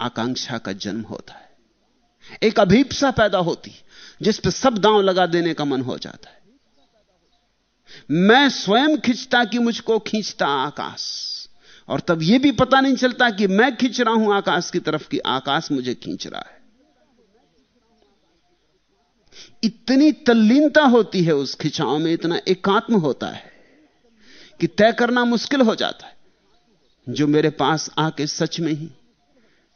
आकांक्षा का जन्म होता है। एक अभीपसा पैदा होती जिस पर सब दांव लगा देने का मन हो जाता है। मैं स्वयं खिंचता कि मुझको खींचता आकाश। और तब यह भी पता नहीं चलता कि मैं खींच रहा हूँ आकाश की तरफ़ कि आकाश मुझे खींच रहा है। इतनी तल्लीनता होती है उस खिंचाव में, इतना एकात्म होता है कि तय करना मुश्किल हो जाता है, जो मेरे पास आके सच में ही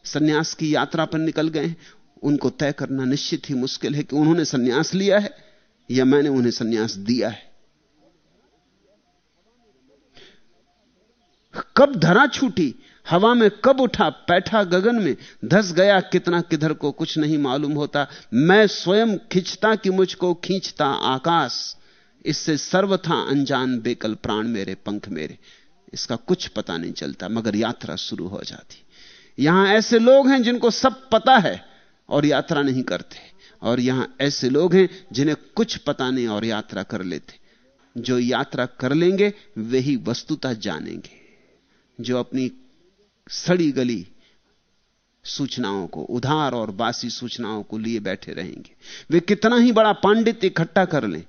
सन्यास की यात्रा पर निकल गए उनको तय करना निश्चित ही मुश्किल है कि उन्होंने सन्यास लिया है या मैंने उन्हें सन्यास दिया है। कब धरा छूटी, हवा में कब उठा बैठा गगन में धस गया कितना किधर को कुछ नहीं मालूम होता। मैं स्वयं खिंचता कि मुझको खींचता आकाश। इससे सर्वथा अनजान बेकल प्राण मेरे, पंख मेरे। इसका कुछ पता नहीं चलता, मगर यात्रा शुरू हो जाती। यहाँ ऐसे लोग हैं जिनको सब पता है और यात्रा नहीं करते। और यहाँ ऐसे लोग हैं जिन्हें कुछ पता नहीं और यात्रा कर लेते। जो यात्रा कर लेंगे, वे ही वस्तुतः जानेंगे। जो अपनी सड़ी गली सूचनाओं को, उधार और बासी सूचनाओं को लिए बैठे रहेंगे। वे कितना ही बड़ा पांडित्य इकट्ठा कर लें।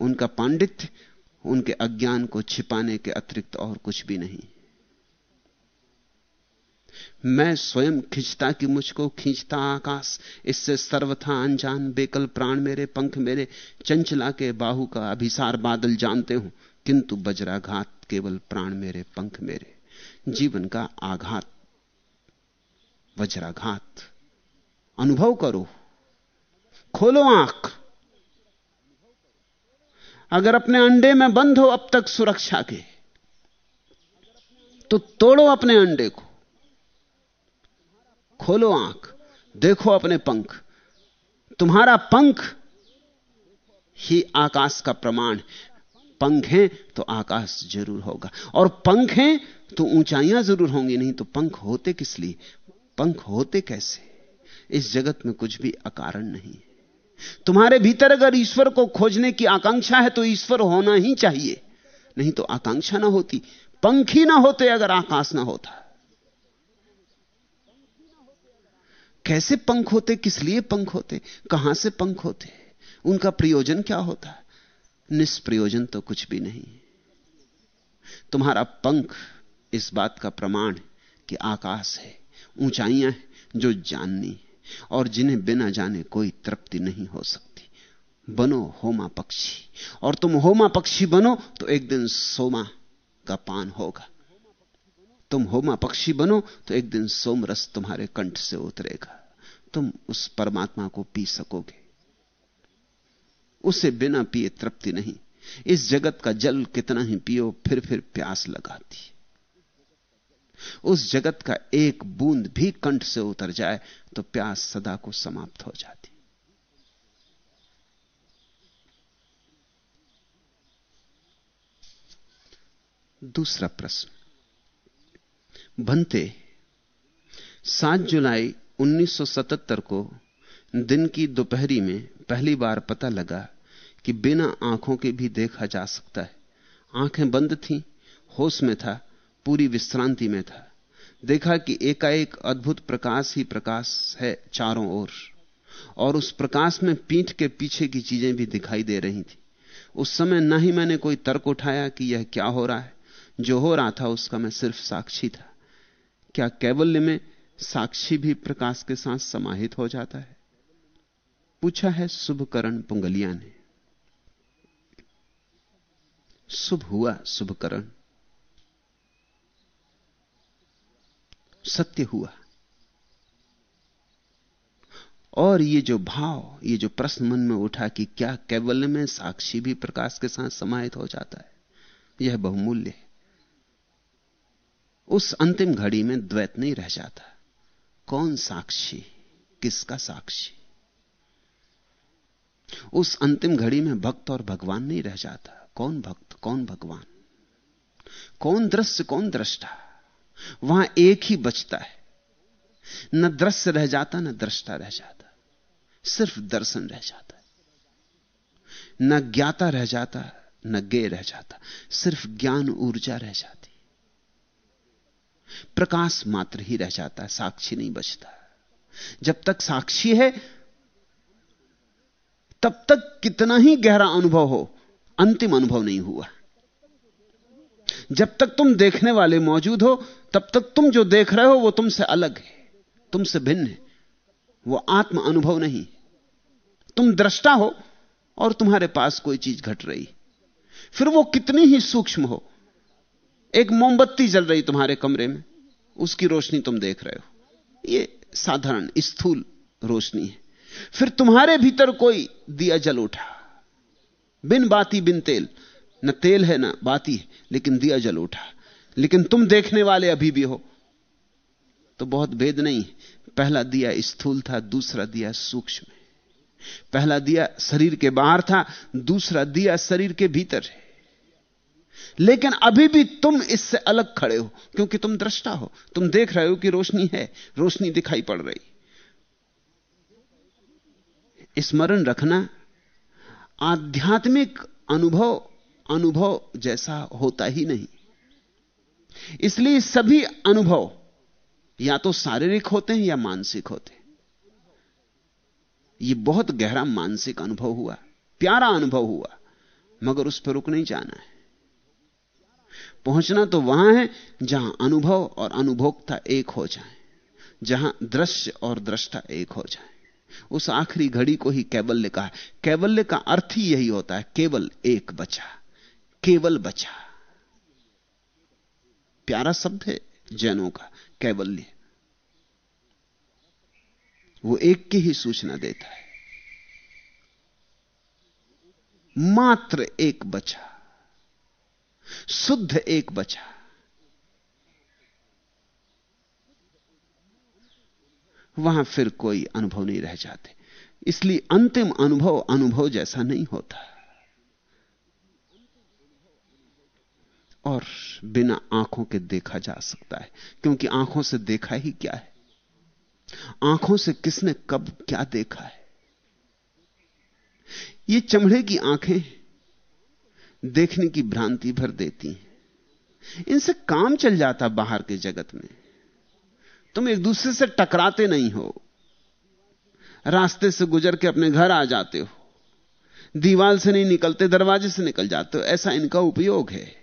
उनका पांडित्य उनके अज्ञान को छिपाने के अतिरिक्त और कुछ भी नहीं। मैं स्वयं खींचता कि मुझको खींचता आकाश। इससे सर्वथा अनजान बेकल प्राण मेरे, पंख मेरे, चंचला के बाहु का अभिसार बादल जानते हूँ। किंतु बजराघात केवल प्राण मेरे, पंख मेरे। जीवन का आघात वज्राघात अनुभव करो। खोलो आँख। अगर अपने अंडे में बंद हो, अब तक सुरक्षा के। तो तोड़ो अपने अंडे को। खोलो आँख, देखो अपने पंख। तुम्हारा पंख ही आकाश का प्रमाण पंख हैं तो आकाश ज़रूर होगा। और पंख हैं तो ऊंचाइयाँ ज़रूर होंगी, नहीं तो पंख होते किस लिए? पंख होते कैसे? इस जगत में कुछ भी अकारण नहीं तुम्हारे भीतर अगर ईश्वर को खोजने की आकांक्षा है तो ईश्वर होना ही चाहिए। नहीं तो आकांक्षा ना होती, पंख ही ना होते अगर आकाश ना होता। कैसे पंख होते, किस लिए पंख होते, कहाँ से पंख होते, उनका प्रयोजन क्या होता? निष्प्रयोजन तो कुछ भी नहीं। तुम्हारा पंख इस बात का प्रमाण है कि आकाश है, ऊंचाइयाँ हैं जो जाननी और जिन्हें बिना जाने कोई तृप्ति नहीं हो सकती। बनो होमा पक्षी। और तुम होमा पक्षी बनो तो एक दिन सोमा का पान होगा। तुम होमा पक्षी बनो तो एक दिन सोमरस तुम्हारे कंठ से उतरेगा। तुम उस परमात्मा को पी सकोगे। उसे बिना पिए तृप्ति नहीं। इस जगत का जल कितना ही पियो, फिर फिर प्यास लगाती। उस जगत का एक बूंद भी कंठ से उतर जाए तो प्यास सदा को समाप्त हो जाती। दूसरा प्रश्न। बनते 7 जुलाई 1977 को दिन की दोपहरी में पहली बार पता लगा कि बिना आँखों के भी देखा जा सकता है। आँखें बंद थीं, होश में था पूरी विश्रांति में था। देखा कि एकाएक अद्भुत प्रकाश ही प्रकाश है चारों ओर और उस प्रकाश में पीठ के पीछे की चीज़ें भी दिखाई दे रही थी। उस समय न ही मैंने कोई तर्क उठाया कि यह क्या हो रहा है। जो हो रहा था उसका मैं सिर्फ़ साक्षी था। क्या कैवल्य में साक्षी भी प्रकाश के साथ समाहित हो जाता है। पूछा है, शुभकरण पुंगलिया ने? शुभ हुआ, शुभकरण। सत्य हुआ। और ये जो भाव, ये जो प्रश्न मन में उठा कि क्या कैवल्य में साक्षी भी प्रकाश के साथ समाहित हो जाता है, यह बहुमूल्य है। उस अंतिम घड़ी में द्वैत नहीं रह जाता। कौन साक्षी? किसका साक्षी? उस अंतिम घड़ी में भक्त और भगवान नहीं रह जाता। कौन भक्त? कौन भगवान? कौन दृश्य? कौन दृष्टा? वहाँ एक ही बचता है। न दृश्य रह जाता, न दृष्टा रह जाता। सिर्फ़ दर्शन रह जाता न ज्ञाता रह जाता, न गे रह जाता। सिर्फ़ ज्ञान ऊर्जा रह जाती। प्रकाश मात्र ही रह जाता है, साक्षी नहीं बचता। जब तक साक्षी है, तब तक कितना ही गहरा अनुभव हो, अंतिम अनुभव नहीं हुआ। जब तक तुम देखने वाले मौजूद हो, तब तक तुम जो देख रहे हो, वो तुमसे अलग है, तुमसे भिन्न है। वो आत्म अनुभव नहीं। तुम दृष्टा हो और तुम्हारे पास कोई चीज़ घट रही। फिर वो कितनी ही सूक्ष्म हो एक मोमबत्ती जल रही तुम्हारे कमरे में। उसकी रोशनी तुम देख रहे हो। ये साधारण, स्थूल रोशनी है। फिर तुम्हारे भीतर कोई दिया जल उठा। बिन बाती, बिन तेल। न तेल है, ना बाती है, लेकिन दिया जल उठा। लेकिन तुम देखने वाले अभी भी हो। तो बहुत भेद नहीं। पहला दिया स्थूल था, दूसरा दिया सूक्ष्म पहला दिया शरीर के बाहर था, दूसरा दिया शरीर के भीतर है। लेकिन अभी भी तुम इससे अलग खड़े हो, क्योंकि तुम दृष्टा हो। तुम देख रहे हो कि रोशनी है, रोशनी दिखाई पड़ रही। स्मरण रखना, आध्यात्मिक अनुभव अनुभव जैसा होता ही नहीं। इसलिए सभी अनुभव या तो शारीरिक होते हैं या मानसिक होते हैं। यह बहुत गहरा मानसिक अनुभव हुआ, प्यारा अनुभव हुआ, मगर उस पर रुक नहीं जाना है। पहुँचना तो वहाँ है, जहाँ अनुभव और अनुभोक्ता एक हो जाए, जहाँ दृश्य और दृष्टा एक हो जाए। उस आखिरी घड़ी को ही कैवल्य कहा, कैवल्य का अर्थ ही यही होता है, केवल एक बचा, केवल बचा। प्यारा शब्द है जैनों का, कैवल्य। वो एक की ही सूचना देता है, मात्र एक बचा। शुद्ध एक बचा। वहाँ फिर कोई अनुभव नहीं रह जाते। इसलिए अंतिम अनुभव अनुभव जैसा नहीं होता। और बिना आँखों के देखा जा सकता है, क्योंकि आँखों से देखा ही क्या है? आँखों से किसने कब क्या देखा है? ये चमड़े की आँखें देखने की भ्रांति भर देती हैं। इनसे काम चल जाता बाहर के जगत में। तुम एक दूसरे से टकराते नहीं हो। रास्ते से गुजर के अपने घर आ जाते हो। दीवाल से नहीं निकलते, दरवाजे से निकल जाते हो। ऐसा इनका उपयोग है।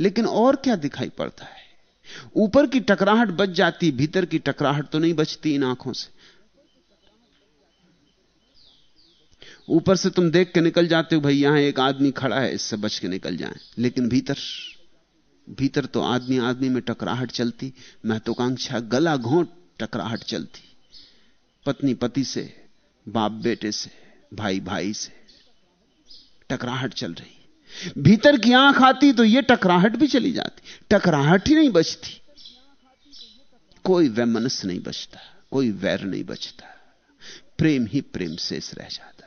लेकिन और क्या दिखाई पड़ता है? ऊपर की टकराहट बच जाती, भीतर की टकराहट तो नहीं बचती इन आँखों से। ऊपर से तुम देख के निकल जाते हो, भाई, यहाँ एक आदमी खड़ा है, इससे बच के निकल जाए। लेकिन भीतर भीतर तो आदमी आदमी में टकराहट चलती, महत्वाकांक्षा गला घोंट टकराहट चलती। पत्नी, पति से, बाप, बेटे से, भाई भाई से टकराहट चल रही। भीतर की आँख आती तो यह टकराहट भी चली जाती। टकराहट ही नहीं बचती। कोई वैमनस्य नहीं बचता, कोई वैर नहीं बचता। प्रेम ही प्रेम शेष रह जाता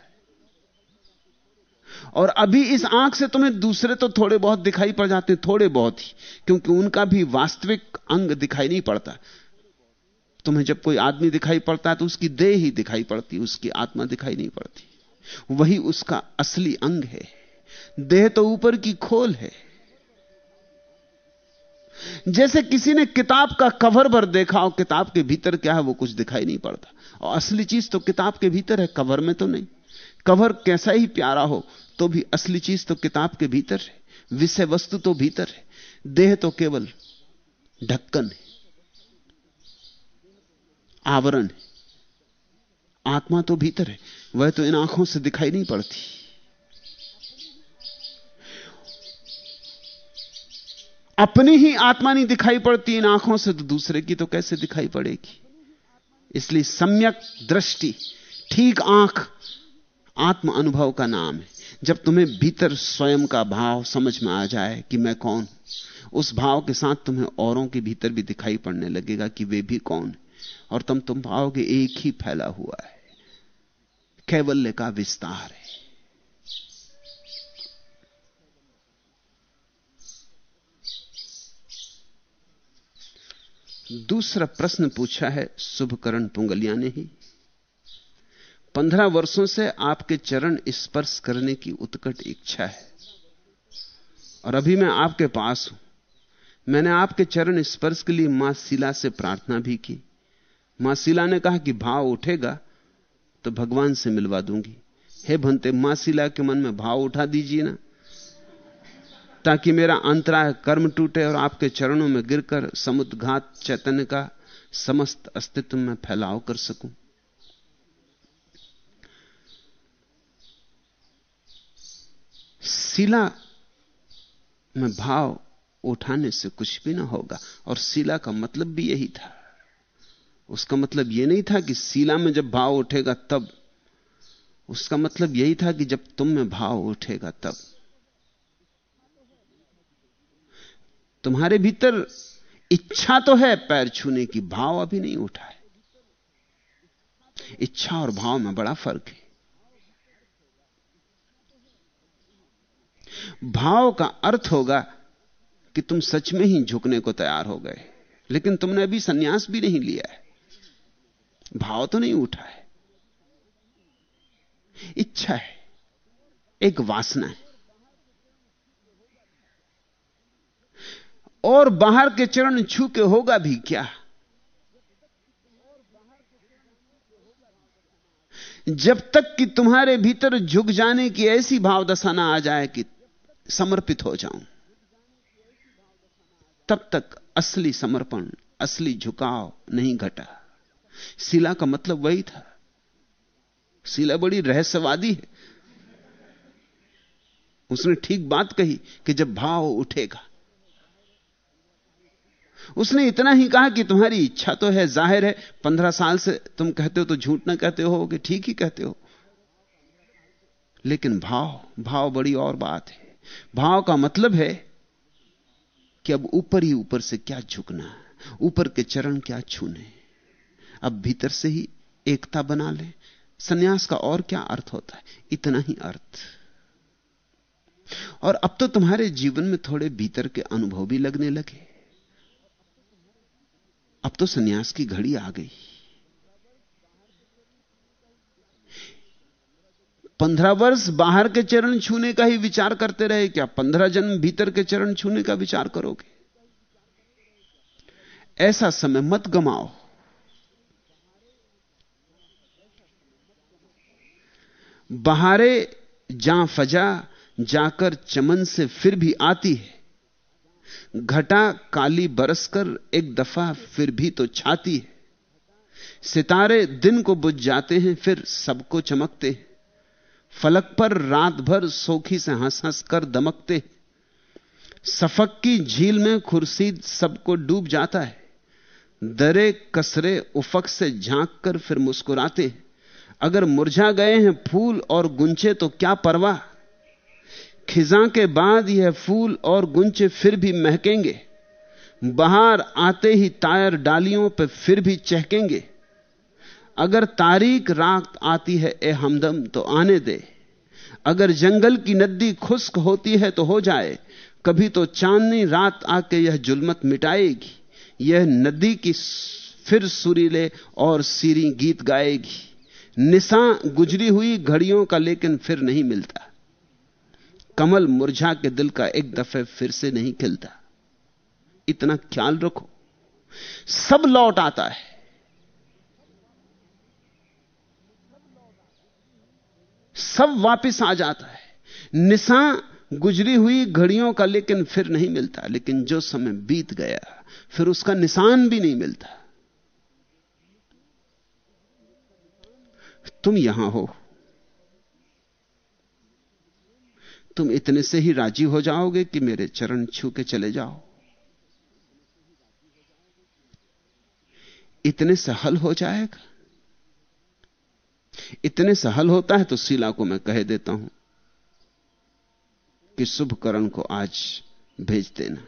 और अभी इस आँख से तुम्हें दूसरे तो थोड़े बहुत दिखाई पड़ जाते हैं, थोड़े बहुत ही, क्योंकि उनका भी वास्तविक अंग दिखाई नहीं पड़ता। तुम्हें जब कोई आदमी दिखाई पड़ता है तो उसकी देह ही दिखाई पड़ती, उसकी आत्मा दिखाई नहीं पड़ती। वही उसका असली अंग है। देह तो ऊपर की खोल है। जैसे किसी ने किताब का कवर पर देखा और किताब के भीतर क्या है, वो कुछ दिखाई नहीं पड़ता। और असली चीज़ तो किताब के भीतर है, कवर में तो नहीं। कवर कैसा ही प्यारा हो तो भी असली चीज़ तो किताब के भीतर है, विषय वस्तु तो भीतर है, देह तो केवल ढक्कन है, आवरण है, आत्मा तो भीतर है, वह तो इन आँखों से दिखाई नहीं पड़ती। अपनी ही आत्मा नहीं दिखाई पड़ती इन आँखों से तो दूसरे की तो कैसे दिखाई पड़ेगी? इसलिए सम्यक दृष्टि, ठीक आँख, आत्म अनुभव का नाम है। जब तुम्हें भीतर स्वयं का भाव समझ में आ जाए कि मैं कौन, उस भाव के साथ तुम्हें औरों के भीतर भी दिखाई पड़ने लगेगा कि वे भी कौन, और तुम तुम पाओगे एक ही फैला हुआ है, कैवल्य का विस्तार है। दूसरा प्रश्न पूछा है, शुभकरण पुंगलिया ने ही। पंद्रह वर्षों से आपके चरण स्पर्श करने की उत्कट इच्छा है। और अभी मैं आपके पास हूँ। मैंने आपके चरण स्पर्श के लिए माँ शिला से प्रार्थना भी की। माँ शिला ने कहा कि भाव उठेगा तो भगवान से मिलवा दूँगी। हे भंते, माँ शिला के मन में भाव उठा दीजिए ना, ताकि मेरा अंतराय कर्म टूटे और आपके चरणों में गिरकर समुद्घात चैतन्य का समस्त अस्तित्व में फैलाव कर सकूँ। शिला में भाव उठाने से कुछ भी ना होगा। और शिला का मतलब भी यही था। उसका मतलब यह नहीं था कि शिला में जब भाव उठेगा तब। उसका मतलब यही था कि जब तुम में भाव उठेगा तब। तुम्हारे भीतर इच्छा तो है पैर छूने की, भाव अभी नहीं उठा है। इच्छा और भाव में बड़ा फ़र्क है। भाव का अर्थ होगा कि तुम सच में ही झुकने को तैयार हो गए। लेकिन तुमने अभी सन्यास भी नहीं लिया है। भाव तो नहीं उठा है। इच्छा है। एक वासना है। और बाहर के चरण छू के होगा भी क्या? जब तक कि तुम्हारे भीतर झुक जाने की ऐसी भाव दशा ना आ जाए कि समर्पित हो जाऊँ। तब तक असली समर्पण, असली झुकाव नहीं घटा। शिला का मतलब वही था। शिला बड़ी रहस्यवादी है। उसने ठीक बात कही कि जब भाव उठेगा। उसने इतना ही कहा कि तुम्हारी इच्छा तो है, ज़ाहिर है, पंद्रह साल से तुम कहते हो तो झूठ ना कहते हो, कि ठीक ही कहते हो। लेकिन भाव भाव बड़ी और बात है। भाव का मतलब है कि अब ऊपर ही ऊपर से क्या झुकना ऊपर के चरण क्या छूने अब भीतर से ही एकता बना ले। सन्यास का और क्या अर्थ होता है? इतना ही अर्थ। और अब तो तुम्हारे जीवन में थोड़े भीतर के अनुभव भी लगने लगे। अब तो सन्यास की घड़ी आ गई। पंद्रह वर्ष बाहर के चरण छूने का ही विचार करते रहे, क्या पंद्रह जन्म भीतर के चरण छूने का विचार करोगे? ऐसा समय मत गमाओ। बहारे जा फजा, जाकर चमन से फिर भी आती है। घटा काली बरसकर एक दफ़ा फिर भी तो छाती है। सितारे दिन को बुझ जाते हैं, फिर सबको चमकते हैं। फलक पर रात भर सोखी से हंस हंस कर दमकते सफक की झील में खुर्शीद सबको डूब जाता है। दरे कसरे उफक से झाँक कर फिर मुस्कुराते अगर मुरझा गए हैं फूल और गुंचे तो क्या परवाह? खिजा के बाद यह फूल और गुंचे फिर भी महकेंगे। बाहर आते ही तायर डालियों पर फिर भी चहकेंगे। अगर तारीख रात आती है, ए हमदम तो आने दे। अगर जंगल की नदी खुश्क होती है तो हो जाए। कभी तो चांदनी रात आके यह जुलमत मिटाएगी। यह नदी की फिर सुरीले और सीरी गीत गाएगी। निशा गुजरी हुई घड़ियों का लेकिन फिर नहीं मिलता। कमल मुरझा के दिल का एक दफे फिर से नहीं खिलता। इतना ख्याल रखो। सब लौट आता है। सब वापस आ जाता है। निशा गुजरी हुई घड़ियों का लेकिन फिर नहीं मिलता, लेकिन जो समय बीत गया, फिर उसका निशान भी नहीं मिलता। तुम यहाँ हो। तुम इतने से ही राज़ी हो जाओगे कि मेरे चरण छू के चले जाओ। इतने से हल हो जाएगा। इतने से हल होता है तो शीला को मैं कह देता हूँ कि शुभ करण को आज भेज देना।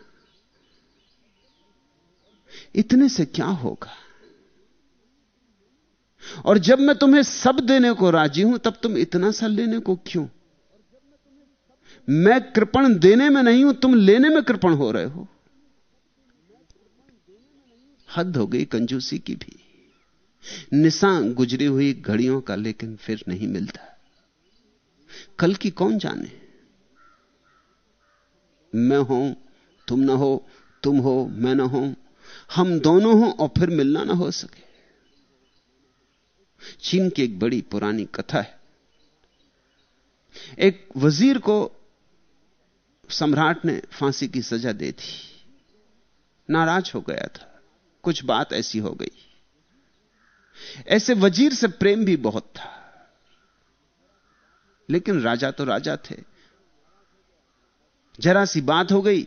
इतने से क्या होगा? और जब मैं तुम्हें सब देने को राज़ी हूँ, तब तुम इतना सा लेने को क्यों? मैं कृपण देने में नहीं हूँ, तुम लेने में कृपण हो रहे हो। हद हो गई कंजूसी की भी। निशा गुजरी हुई घड़ियों का लेकिन फिर नहीं मिलता। कल की कौन जाने? मैं हूँ, तुम ना हो, तुम हो, मैं ना हो। हम दोनों हो और फिर मिलना ना हो सके। चीन की एक बड़ी पुरानी कथा है। एक वज़ीर को सम्राट ने फांसी की सजा दे दी। नाराज़ हो गया था। कुछ बात ऐसी हो गई। ऐसे वज़ीर से प्रेम भी बहुत था। लेकिन राजा तो राजा थे। जरा सी बात हो गई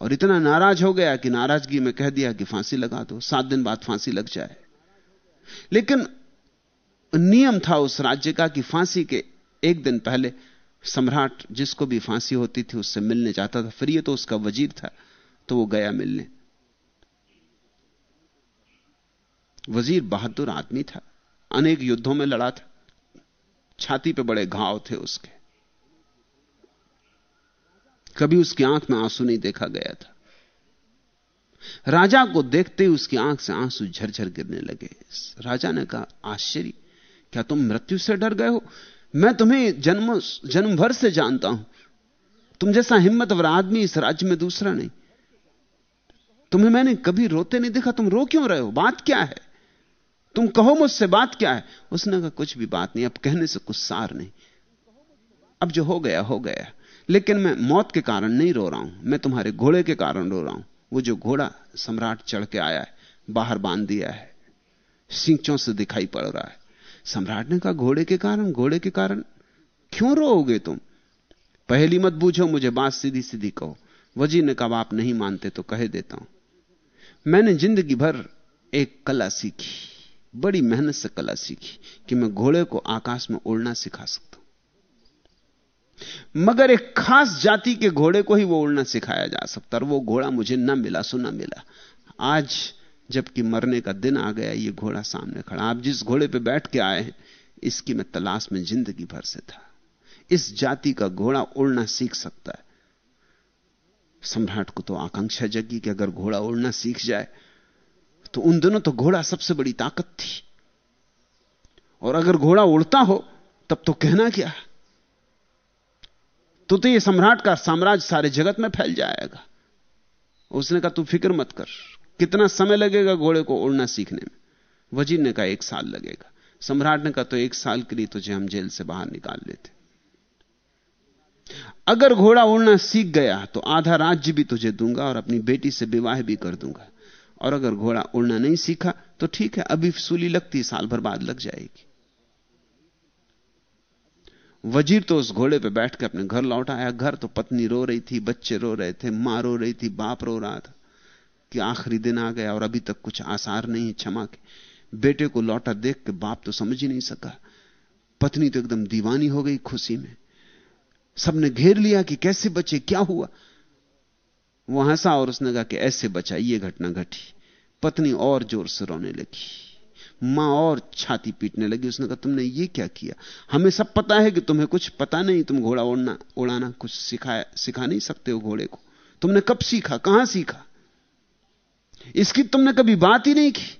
और इतना नाराज़ हो गया कि नाराज़गी में कह दिया कि फांसी लगा दो, सात दिन बाद फांसी लग जाए। लेकिन नियम था उस राज्य का कि फांसी के एक दिन पहले सम्राट जिसको भी फांसी होती थी उससे मिलने जाता था, फिर ये तो उसका वज़ीर था तो वो गया मिलने। वज़ीर बहादुर आदमी था। अनेक युद्धों में लड़ा था। छाती पे बड़े घाव थे उसके। कभी उसकी आँख में आँसू नहीं देखा गया था। राजा को देखते ही उसकी आँख से आँसू झरझर गिरने लगे। राजा ने कहा, आश्चर्य! क्या तुम मृत्यु से डर गए हो? मैं तुम्हें जन्म जन्म भर से जानता हूँ। तुम जैसा हिम्मतवर आदमी इस राज्य में दूसरा नहीं। तुम्हें मैंने कभी रोते नहीं देखा। तुम रो क्यों रहे हो? बात क्या है? तुम कहो मुझसे बात क्या है? उसने कहा, कुछ भी बात नहीं, अब कहने से कुछ सार नहीं। अब जो हो गया हो गया। लेकिन मैं मौत के कारण नहीं रो रहा हूँ, मैं तुम्हारे घोड़े के कारण रो रहा हूँ। वो जो घोड़ा, सम्राट चढ़ के आया है, बाहर बाँध दिया है, सिंचों से दिखाई पड़ रहा है। सम्राट ने कहा, घोड़े के कारण, घोड़े के कारण क्यों रोओगे तुम? पहली मत बूझो, मुझे बात सीधी सीधी कहो। वजी ने कहा, आप नहीं मानते तो कह देता हूँ। मैंने ज़िंदगी भर एक कला सीखी। बड़ी मेहनत से कला सीखी कि मैं घोड़े को आकाश में उड़ना सिखा सकता हूँ। मगर एक खास जाति के घोड़े को ही वो उड़ना सिखाया जा सकता और वो घोड़ा मुझे न मिला सुना मिला। आज जबकि मरने का दिन आ गया, ये घोड़ा सामने खड़ा। आप जिस घोड़े पे बैठ के आए हैं, इसकी मैं तलाश में ज़िंदगी भर से था। इस जाति का घोड़ा उड़ना सीख सकता है। सम्राट को तो आकांक्षा जगी कि अगर घोड़ा उड़ना सीख जाए तो उन दिनों तो घोड़ा सबसे बड़ी ताकत थी। और अगर घोड़ा उड़ता हो, तब तो कहना क्या तो तो ये सम्राट का साम्राज्य सारे जगत में फैल जाएगा। उसने कहा, तू फ़िक्र मत कर। कितना समय लगेगा घोड़े को उड़ना सीखने में? वज़ीर ने कहा, एक साल लगेगा। सम्राट ने कहा तो एक साल के लिए तुझे हम जेल से बाहर निकाल लेते अगर घोड़ा उड़ना सीख गया तो आधा राज्य भी तुझे दूँगा और अपनी बेटी से विवाह भी कर दूँगा। और अगर घोड़ा उड़ना नहीं सीखा तो ठीक है, अभी सूली लगती साल भर बाद लग जाएगी। वज़ीर तो उस घोड़े पे बैठ के अपने घर लौट आया। घर तो पत्नी रो रही थी, बच्चे रो रहे थे, माँ रो रही थी, बाप रो रहा था कि आखिरी दिन आ गया और अभी तक कुछ आसार नहीं क्षमा के। बेटे को लौटा देख के बाप तो समझ ही नहीं सका। पत्नी तो एकदम दीवानी हो गई खुशी में। सबने घेर लिया कि कैसे बचे, क्या हुआ? वो हंसा और उसने कहा कि ऐसे बचा, ये घटना घटी। पत्नी और ज़ोर से रोने लगी। माँ और छाती पीटने लगी। उसने कहा, तुमने ये क्या किया? हमें सब पता है कि तुम्हें कुछ पता नहीं, तुम घोड़ा उड़ना उड़ाना कुछ सिखाया सिखा नहीं सकते हो घोड़े को। तुमने कब सीखा? कहाँ सीखा? इसकी तुमने कभी बात ही नहीं की।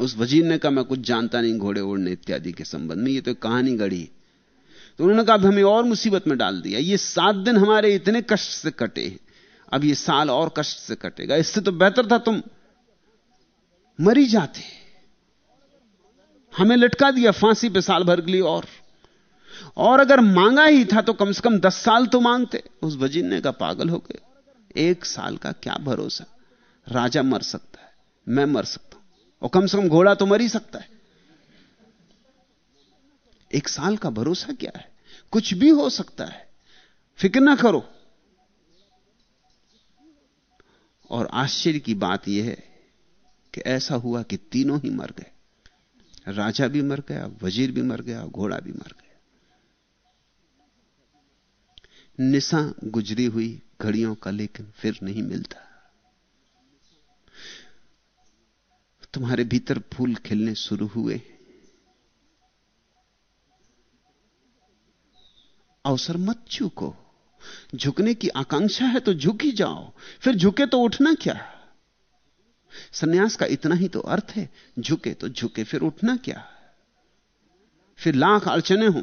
उस वज़ीर ने कहा, मैं कुछ जानता नहीं घोड़े उड़ने इत्यादि के संबंध में, ये तो कहानी गढ़ी। तो उन्होंने कहा हमें और मुसीबत में डाल दिया। ये सात दिन हमारे इतने कष्ट से कटे अब ये साल और कष्ट से कटेगा। इससे तो बेहतर था तुम मरी जाते हमें लटका दिया, फांसी पे साल भर के लिए और। और अगर मांगा ही था तो कम से कम दस साल तो मांगते। उस वज़ीर ने कहा पागल हो गए। एक साल का क्या भरोसा? राजा मर सकता है। मैं मर सकता हूँ। और कम से कम घोड़ा तो मर ही सकता है। एक साल का भरोसा क्या है? कुछ भी हो सकता है। फ़िक्र ना करो। और आश्चर्य की बात यह है कि ऐसा हुआ कि तीनों ही मर गए। राजा भी मर गया, वज़ीर भी मर गया, घोड़ा भी मर गया। निशा गुजरी हुई घड़ियों का, लेकिन फिर नहीं मिलता। तुम्हारे भीतर फूल खिलने शुरू हुए अवसर मत चूको। झुकने की आकांक्षा है तो झुक ही जाओ। फिर झुके तो उठना क्या? सन्यास का इतना ही तो अर्थ है, झुके तो झुके, फिर उठना क्या? फिर लाख अड़चने हो,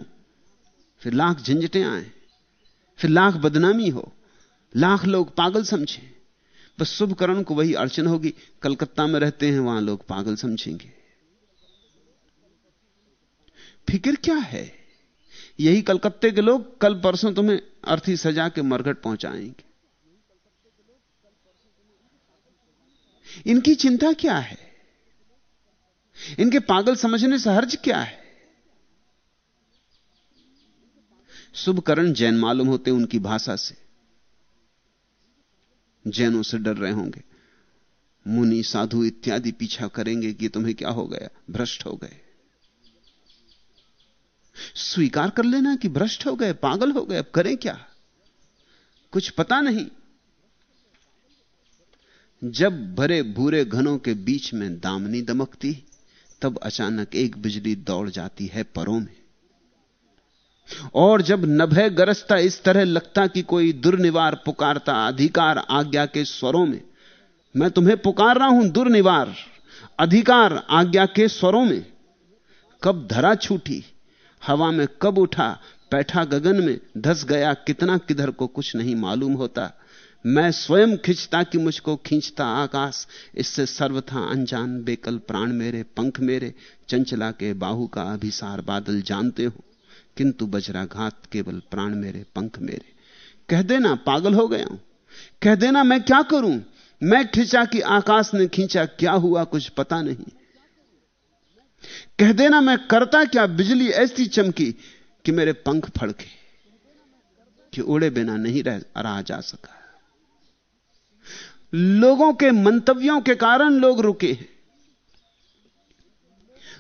फिर लाख झंझटें आए, फिर लाख बदनामी हो, लाख लोग पागल समझें। बस शुभ करण को वही अड़चन होगी, कलकत्ता में रहते हैं, वहाँ लोग पागल समझेंगे। फ़िक्र क्या है? यही कलकत्ते के लोग कल परसों तुम्हें अर्थी सजा के मरघट पहुंचाएँगे। इनकी चिंता क्या है? इनके पागल समझने से हर्ज क्या है? शुभ करण जैन मालूम होते उनकी भाषा से। जैनों से डर रहे होंगे। मुनि, साधु इत्यादि पीछा करेंगे कि तुम्हें क्या हो गया? भ्रष्ट हो गए। स्वीकार कर लेना कि भ्रष्ट हो गए, पागल हो गए, अब करें क्या? कुछ पता नहीं। जब भरे भूरे घनों के बीच में दामनी दमकती, तब अचानक एक बिजली दौड़ जाती है परों में। और जब नभय गरजता इस तरह लगता कि कोई दुर्निवार पुकारता अधिकार आज्ञा के स्वरों में, मैं तुम्हें पुकार रहा हूँ दुर्निवार अधिकार आज्ञा के स्वरों में, कब धरा छूटी हवा में कब उठा बैठा गगन में धस गया, कितना किधर को कुछ नहीं मालूम होता। मैं स्वयं खिंचता कि मुझको खींचता आकाश, इससे सर्वथा अनजान बेकल प्राण मेरे, पंख मेरे, चंचला के बाहु का अभिसार बादल जानते हो। किंतु बजराघात केवल प्राण मेरे, पंख मेरे। कह देना, पागल हो गया हूँ। कह देना, मैं क्या करूँ? मैं खिंचा कि आकाश ने खींचा, क्या हुआ कुछ पता नहीं। कह देना मैं करता क्या? बिजली ऐसी चमकी कि मेरे पंख फड़के कि उड़े बिना नहीं रह, रहा जा सका। लोगों के मंतव्यों के कारण लोग रुके हैं।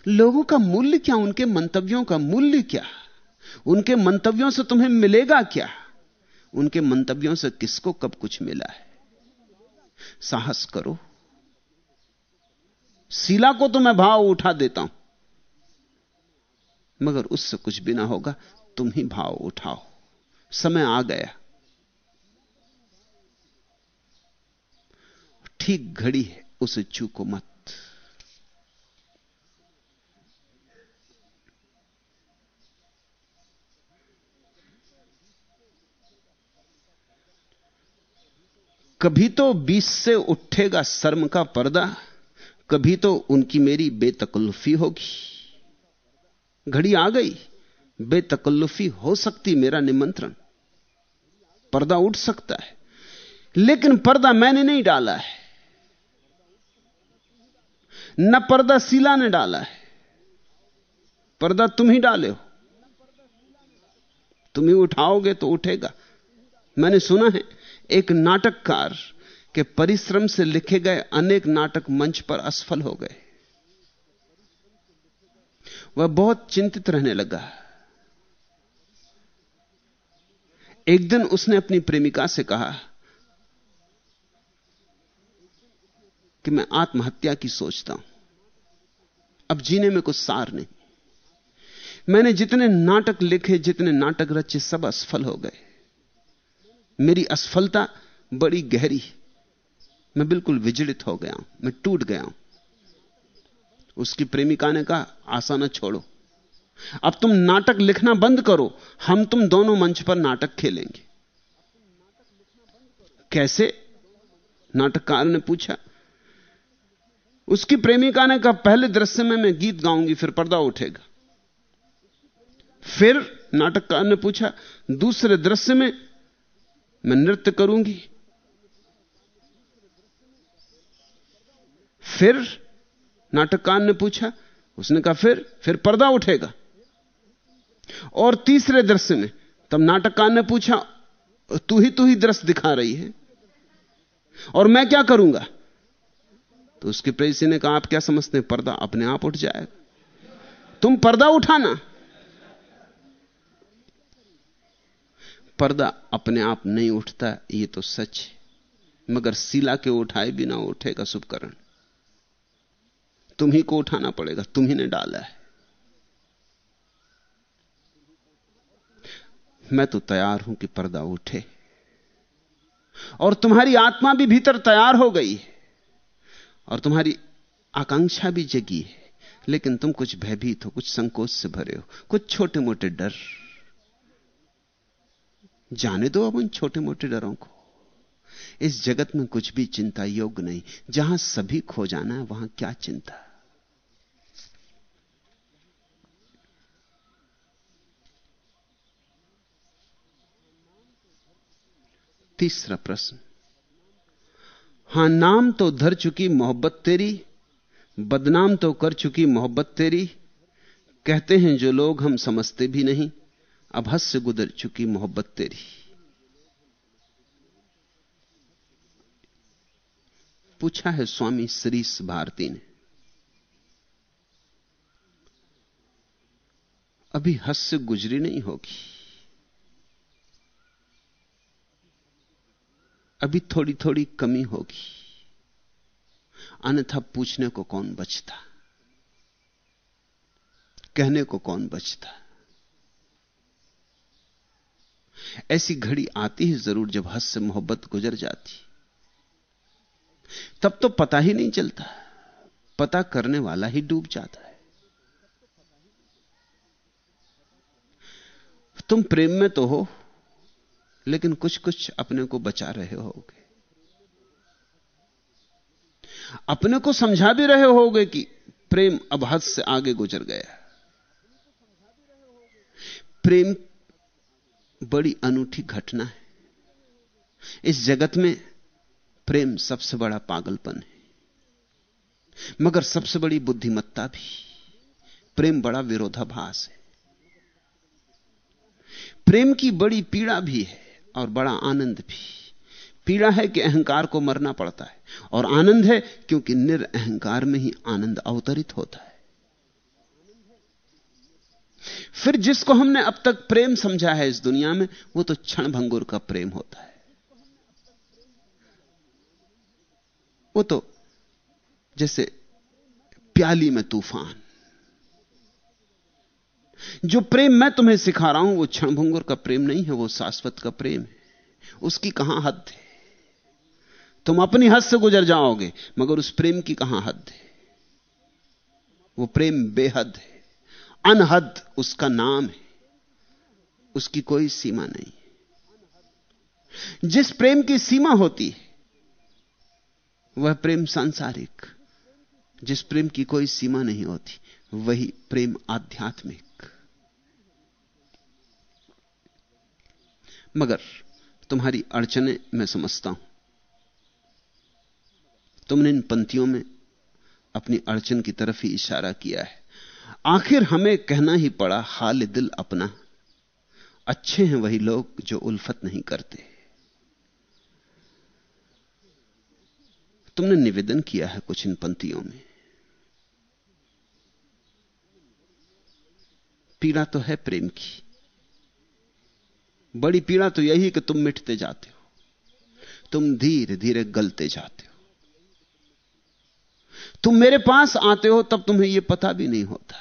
लोगों का मूल्य क्या? उनके मंतव्यों का मूल्य क्या? उनके मंतव्यों से तुम्हें मिलेगा क्या? उनके मंतव्यों से किसको कब कुछ मिला है? साहस करो। सीला को तो मैं भाव उठा देता हूँ। मगर उससे कुछ भी ना होगा, तुम ही भाव उठाओ। समय आ गया। ठीक घड़ी है, उसे चूको मत। कभी तो बीस से उठेगा शर्म का पर्दा, कभी तो उनकी मेरी बेतकल्लुफी होगी। घड़ी आ गई। बेतकल्लुफी हो सकती, मेरा निमंत्रण। पर्दा उठ सकता है, लेकिन पर्दा मैंने नहीं डाला है। न पर्दा सीला ने डाला है। पर्दा तुम ही डाले हो। तुम ही उठाओगे तो उठेगा। मैंने सुना है, एक नाटककार के परिश्रम से लिखे गए अनेक नाटक मंच पर असफल हो गए। वह बहुत चिंतित रहने लगा। एक दिन उसने अपनी प्रेमिका से कहा कि मैं आत्महत्या की सोचता हूँ। अब जीने में कुछ सार नहीं। मैंने जितने नाटक लिखे, जितने नाटक रचे, सब असफल हो गए। मेरी असफलता बड़ी गहरी मैं बिल्कुल विजड़ित हो गया हूँ, मैं टूट गया हूँ। उसकी प्रेमिका ने कहा, आशा न छोड़ो। अब तुम नाटक लिखना बंद करो, हम तुम दोनों मंच पर नाटक खेलेंगे। कैसे? नाटककार ने पूछा। उसकी प्रेमिका ने कहा, पहले दृश्य में मैं गीत गाऊँगी, फिर पर्दा उठेगा। फिर नाटककार ने पूछा, दूसरे दृश्य में मैं नृत्य करूँगी? फिर नाटककार ने पूछा, उसने कहा, फिर फिर पर्दा उठेगा। और तीसरे दृश्य में, तब नाटककार ने पूछा, तू ही तू ही दृश्य दिखा रही है, और मैं क्या करूँगा? तो उसके प्रेसी ने कहा, आप क्या समझते हैं, पर्दा अपने आप उठ जाएगा तुम पर्दा उठाना। पर्दा अपने आप नहीं उठता, ये तो सच मगर सिला के उठाए बिना उठेगा शुभकरण। तुम ही को उठाना पड़ेगा तुम ही ने डाला है। मैं तो तैयार हूँ कि पर्दा उठे। और तुम्हारी आत्मा भी भीतर तैयार हो गई है। और तुम्हारी आकांक्षा भी जगी है। लेकिन तुम कुछ भयभीत हो, कुछ संकोच से भरे हो, कुछ छोटे मोटे डर। जाने दो अब उन छोटे मोटे डरों को। इस जगत में कुछ भी चिंता योग्य नहीं। जहाँ सभी खो जाना है, वहाँ क्या चिंता? तीसरा प्रश्न। हाँ, नाम तो धर चुकी मोहब्बत तेरी, बदनाम तो कर चुकी मोहब्बत तेरी। कहते हैं, जो लोग हम समझते भी नहीं, अब हद से गुजर चुकी मोहब्बत तेरी। पूछा है स्वामी श्रीस भारती ने, अभी से गुजरी नहीं होगी। अभी थोड़ी थोड़ी कमी होगी। अन्यथा पूछने को कौन बचता? कहने को कौन बचता? ऐसी घड़ी आती है ज़रूर जब हद से मोहब्बत गुजर जाती। तब तो पता ही नहीं चलता। पता करने वाला ही डूब जाता है। तुम प्रेम में तो हो। लेकिन कुछ कुछ अपने को बचा रहे होगे। अपने को समझा भी रहे होगे कि प्रेम अब हद से आगे गुजर गया प्रेम बड़ी अनूठी घटना है। इस जगत में प्रेम सबसे बड़ा पागलपन है। मगर सबसे बड़ी बुद्धिमत्ता भी। प्रेम बड़ा विरोधाभास है। प्रेम की बड़ी पीड़ा भी है। और बड़ा आनंद भी। पीड़ा है कि अहंकार को मरना पड़ता है, और आनंद है क्योंकि निरअहकार में ही आनंद अवतरित होता है। फिर जिसको हमने अब तक प्रेम समझा है इस दुनिया में, वो तो क्षण भंगुर का प्रेम होता है। वो तो जैसे प्याली में तूफ़ान। जो प्रेम मैं तुम्हें सिखा रहा हूँ, वो क्षणभंगुर का प्रेम नहीं है, वो शाश्वत का प्रेम है। उसकी कहाँ हद है? तुम अपनी हद से गुजर जाओगे, मगर उस प्रेम की कहाँ हद है? वो प्रेम बेहद है, अनहद उसका नाम है, उसकी कोई सीमा नहीं जिस प्रेम की सीमा होती है, वह प्रेम सांसारिक, जिस प्रेम की कोई सीमा नहीं होती, वही प्रेम आध्यात्मिक। मगर तुम्हारी अड़चने मैं समझता हूँ। तुमने इन पंक्तियों में अपनी अड़चन की तरफ़ ही इशारा किया है। आखिर हमें कहना ही पड़ा, हाल दिल अपना। अच्छे हैं वही लोग जो उल्फत नहीं करते। तुमने निवेदन किया है कुछ इन पंक्तियों में। पीड़ा तो है प्रेम की। बड़ी पीड़ा तो यही कि तुम मिटते जाते हो। तुम धीरे धीरे गलते जाते हो। तुम मेरे पास आते हो, तब तुम्हें यह पता भी नहीं होता।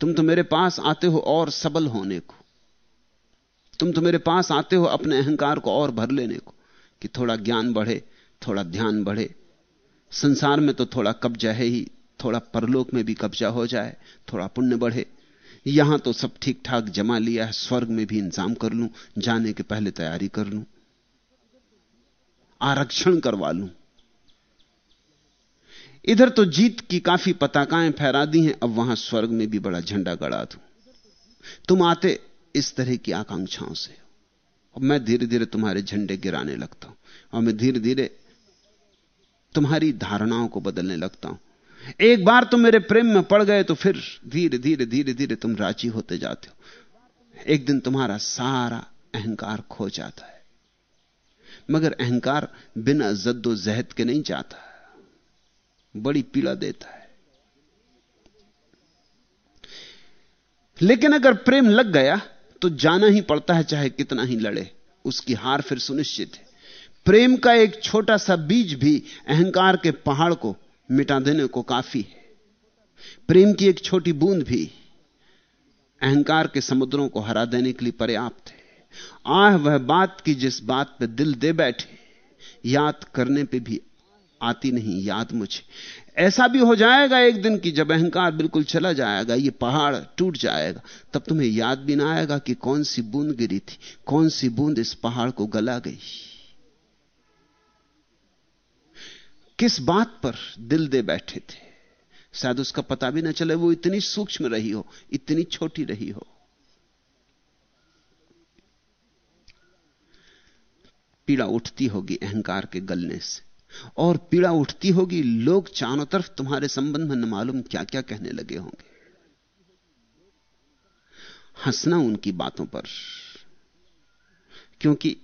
तुम तो मेरे पास आते हो और सबल होने को। तुम तो मेरे पास आते हो अपने अहंकार को और भर लेने को, कि थोड़ा ज्ञान बढ़े, थोड़ा ध्यान बढ़े। संसार में तो थोड़ा कब्जा है ही, थोड़ा परलोक में भी कब्जा हो जाए, थोड़ा पुण्य बढ़े। यहाँ तो सब ठीक ठाक जमा लिया है, स्वर्ग में भी इंतज़ाम कर लूँ, जाने के पहले तैयारी कर लूँ, आरक्षण करवा लूँ। इधर तो जीत की काफ़ी पताकाएँ फहरा दी हैं, अब वहाँ स्वर्ग में भी बड़ा झंडा गड़ा दू। तुम आते इस तरह की आकांक्षाओं से, और मैं धीरे धीरे तुम्हारे झंडे गिराने लगता हूँ, और मैं धीरे धीरे तुम्हारी धारणाओं को बदलने लगता हूँ। एक बार तुम मेरे प्रेम में पड़ गए तो फिर धीरे धीरे धीरे धीरे तुम राज़ी होते जाते हो। एक दिन तुम्हारा सारा अहंकार खो जाता है। मगर अहंकार बिना जद्दोजहद के नहीं जाता बड़ी पीड़ा देता है। लेकिन अगर प्रेम लग गया तो जाना ही पड़ता है चाहे कितना ही लड़े। उसकी हार फिर सुनिश्चित है। प्रेम का एक छोटा सा बीज भी अहंकार के पहाड़ को मिटा देने को काफ़ी है। प्रेम की एक छोटी बूंद भी अहंकार के समुद्रों को हरा देने के लिए पर्याप्त है। आह, वह बात की जिस बात पे दिल दे बैठे, याद करने पे भी आती नहीं, याद मुझे। ऐसा भी हो जाएगा एक दिन कि जब अहंकार बिल्कुल चला जाएगा, ये पहाड़ टूट जाएगा, तब तुम्हें याद भी ना आएगा कि कौन सी बूंद गिरी थी, कौन सी बूंद इस पहाड़ को गला गई। किस बात पर दिल दे बैठे थे? शायद उसका पता भी ना चले, वो इतनी सूक्ष्म रही हो, इतनी छोटी रही हो। पीड़ा उठती होगी अहंकार के गलने से, और पीड़ा उठती होगी लोग चारों तरफ़ तुम्हारे संबंध में न मालूम क्या क्या कहने लगे होंगे। हंसना उनकी बातों पर, क्योंकि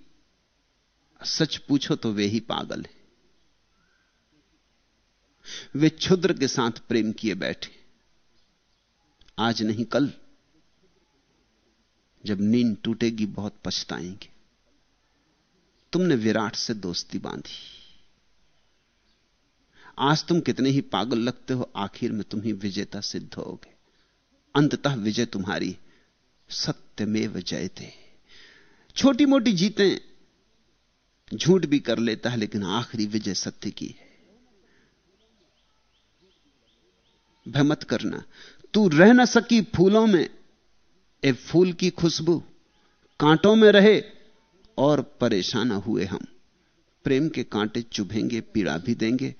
सच पूछो तो वे ही पागल हैं। वे क्षुद्र के साथ प्रेम किए बैठे। आज नहीं, कल। जब नींद टूटेगी, बहुत पछताएँगे। तुमने विराट से दोस्ती बांधी। आज तुम कितने ही पागल लगते हो, आखिर में तुम ही विजेता सिद्ध होगे। अंततः विजय तुम्हारी सत्यमेव जयते छोटी मोटी जीतें झूठ भी कर लेता है, लेकिन आखिरी विजय सत्य की है। भय मत करना। तू रह न सकी फूलों में, ए फूल की खुशबू। कांटों में रहे और परेशान हुए हम। प्रेम के कांटे चुभेंगे, पीड़ा भी देंगे,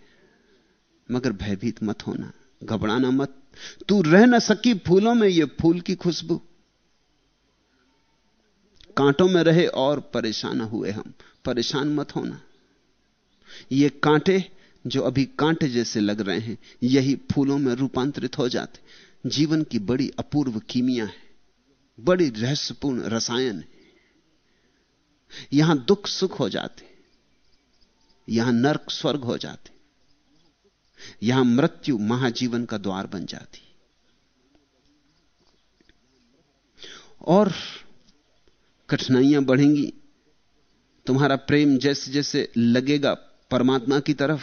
मगर भयभीत मत होना, घबराना मत। तू रह न सकी फूलों में, ये फूल की खुशबू। कांटों में रहे और परेशान हुए हम। परेशान मत होना। ये कांटे जो अभी कांटे जैसे लग रहे हैं, यही फूलों में रूपांतरित हो जाते जीवन की बड़ी अपूर्व कीमिया है। बड़ी रहस्यपूर्ण रसायन है। यहाँ दुख सुख हो जाते यहाँ नर्क स्वर्ग हो जाते यहाँ मृत्यु महाजीवन का द्वार बन जाती और कठिनाइयाँ बढ़ेंगी। तुम्हारा प्रेम जैसे जैसे लगेगा परमात्मा की तरफ़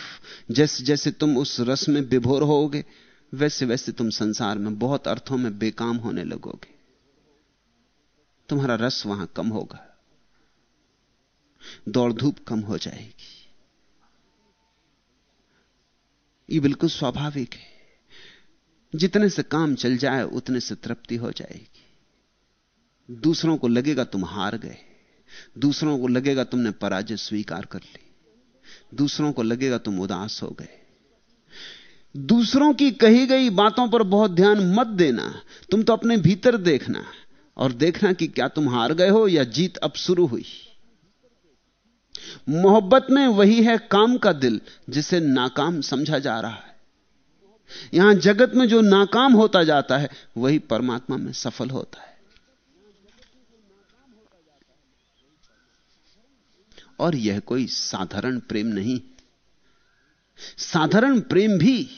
जैसे जैसे तुम उस रस में विभोर होगे वैसे वैसे तुम संसार में बहुत अर्थों में बेकाम होने लगोगे। तुम्हारा रस वहाँ कम होगा। दौड़ धूप कम हो जाएगी। ये बिल्कुल स्वाभाविक है। जितने से काम चल जाए, उतने से तृप्ति हो जाएगी। दूसरों को लगेगा तुम हार गए। दूसरों को लगेगा तुमने पराजय स्वीकार कर ली। दूसरों को लगेगा तुम उदास हो गए। दूसरों की कही गई बातों पर बहुत ध्यान मत देना। तुम तो अपने भीतर देखना और देखना कि क्या तुम हार गए हो या जीत अब शुरू हुई। मोहब्बत में वही है काम का दिल, जिसे नाकाम समझा जा रहा है। यहाँ जगत में जो नाकाम होता जाता है, वही परमात्मा में सफल होता है। और यह कोई साधारण प्रेम नहीं। साधारण प्रेम भी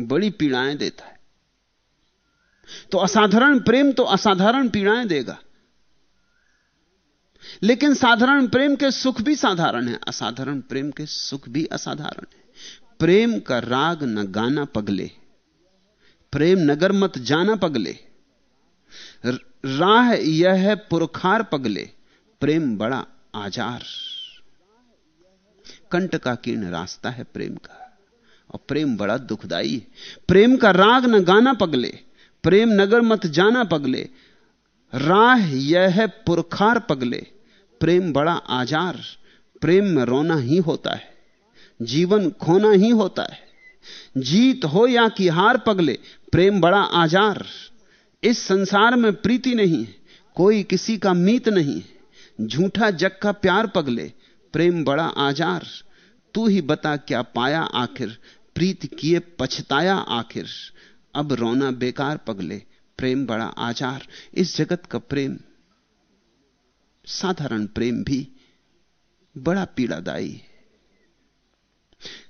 बड़ी पीड़ाएँ देता है। तो असाधारण प्रेम तो असाधारण पीड़ाएँ देगा। लेकिन साधारण प्रेम के सुख भी साधारण है, असाधारण प्रेम के सुख भी असाधारण है। प्रेम का राग न गाना पगले, प्रेम नगर मत जाना पगले राह यह है पुरखार पगले, प्रेम बड़ा आजार। कंट का कीर्ण रास्ता है प्रेम का, और प्रेम बड़ा दुखदाई है। प्रेम का राग न गाना पगले, प्रेम नगर मत जाना पगले, राह यह है पुरखार पगले। प्रेम बड़ा आजार, प्रेम में रोना ही होता है, जीवन खोना ही होता है। जीत हो या कि हार पगले, प्रेम बड़ा आजार। इस संसार में प्रीति नहीं है, कोई किसी का मीत नहीं है। झूठा जग का प्यार पगले, प्रेम बड़ा आजार। तू ही बता क्या पाया आखिर, प्रीत किए पछताया आखिर। अब रोना बेकार पगले, प्रेम बड़ा आचार इस जगत का प्रेम, साधारण प्रेम भी बड़ा पीड़ादायी है।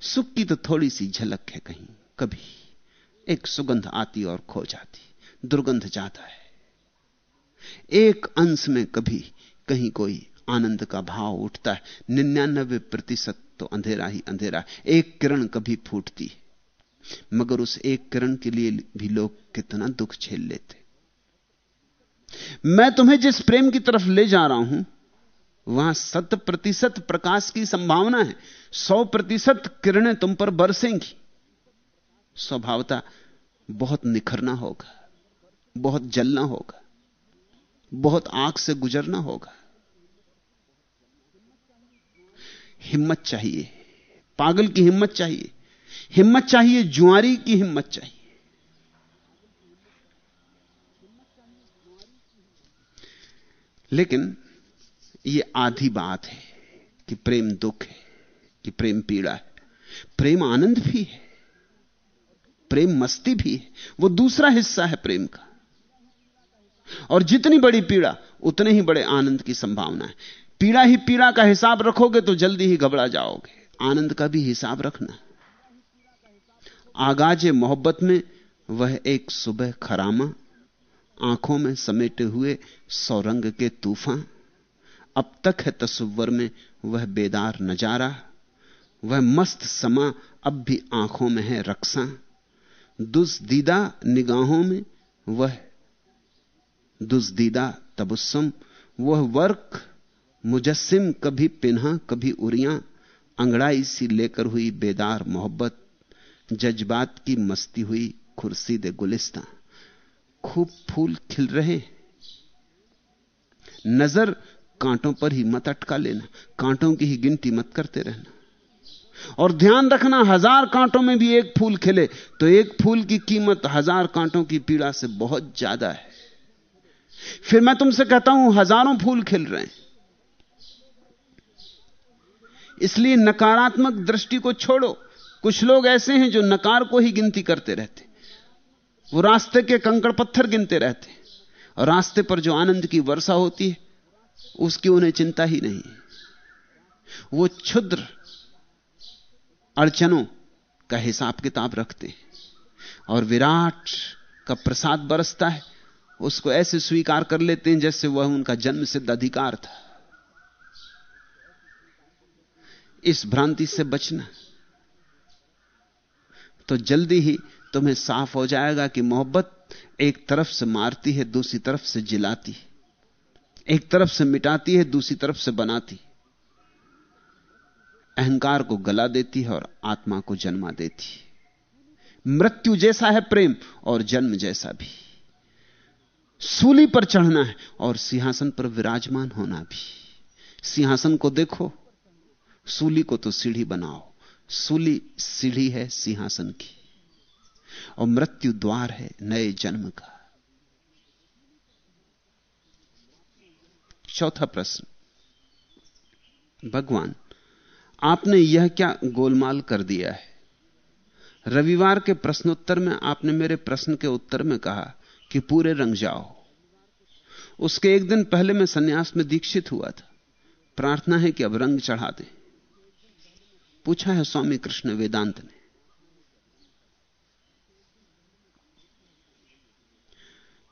सुख की तो थोड़ी सी झलक है कहीं, कभी। एक सुगंध आती और खो जाती, दुर्गंध जाता है। एक अंश में कभी कहीं कोई आनंद का भाव उठता है। निन्यानबे प्रतिशत तो अंधेरा ही अंधेरा एक किरण कभी फूटती है, मगर उस एक किरण के लिए भी लोग कितना दुख झेल लेते मैं तुम्हें जिस प्रेम की तरफ़ ले जा रहा हूँ, वहाँ शत प्रतिशत प्रकाश की संभावना है। सौ प्रतिशत किरणें तुम पर बरसेंगी। स्वभावता बहुत निखरना होगा, बहुत जलना होगा, बहुत आँख से गुजरना होगा। हिम्मत चाहिए। पागल की हिम्मत चाहिए। हिम्मत चाहिए, जुआरी की हिम्मत चाहिए। लेकिन यह आधी बात है कि प्रेम दुख है, कि प्रेम पीड़ा है। प्रेम आनंद भी है, प्रेम मस्ती भी है। वो दूसरा हिस्सा है प्रेम का। और जितनी बड़ी पीड़ा, उतने ही बड़े आनंद की संभावना है। पीड़ा ही पीड़ा का हिसाब रखोगे तो जल्दी ही घबरा जाओगे। आनंद का भी हिसाब रखना। आगाज़ मोहब्बत में वह एक सुबह खरामा, आँखों में समेटे हुए सौरंग के तूफ़ान, अब तक है तस्वर में वह बेदार नज़ारा, वह मस्त समा अब भी आँखों में है रक्षा दुस्दीदा निगाहों में वह, दुस्दीदा तबुस्सम, वह वर्क मुजस्सिम कभी पिन्हा, कभी उरिया, अंगड़ाई सी लेकर हुई बेदार मोहब्बत, जज्बात की मस्ती हुई खुर्सी दे गुलिस्ता। खूब फूल खिल रहे नज़र कांटों पर ही मत अटका लेना, कांटों की ही गिनती मत करते रहना। और ध्यान रखना, हज़ार कांटों में भी एक फूल खिले तो एक फूल की कीमत हज़ार कांटों की पीड़ा से बहुत ज़्यादा है। फिर मैं तुमसे कहता हूँ, हज़ारों फूल खिल रहे हैं। इसलिए नकारात्मक दृष्टि को छोड़ो। कुछ लोग ऐसे हैं जो नकार को ही गिनती करते रहते। वो रास्ते के कंकड़ पत्थर गिनते रहते। और रास्ते पर जो आनंद की वर्षा होती है, उसकी उन्हें चिंता ही नहीं वो क्षुद्र अड़चनों का हिसाब किताब रखते हैं। और विराट का प्रसाद बरसता है, उसको ऐसे स्वीकार कर लेते हैं जैसे वह उनका जन्म सिद्ध अधिकार था। इस भ्रांति से बचना। तो जल्दी ही तुम्हें साफ़ हो जाएगा कि मोहब्बत एक तरफ़ से मारती है, दूसरी तरफ़ से जिलाती एक तरफ़ से मिटाती है, दूसरी तरफ़ से बनाती अहंकार को गला देती है और आत्मा को जन्मा देती है। मृत्यु जैसा है प्रेम और जन्म जैसा भी। सूली पर चढ़ना है और सिंहासन पर विराजमान होना भी। सिंहासन को देखो सूली को तो सीढ़ी बनाओ। सूली सीढ़ी है सिंहासन की। और मृत्यु द्वार है नए जन्म का। चौथा प्रश्न। भगवान, आपने यह क्या गोलमाल कर दिया है? रविवार के प्रश्नोत्तर में आपने मेरे प्रश्न के उत्तर में कहा कि पूरे रंग जाओ। उसके एक दिन पहले मैं सन्यास में दीक्षित हुआ था। प्रार्थना है कि अब रंग चढ़ा दें। पूछा है स्वामी कृष्ण वेदांत ने।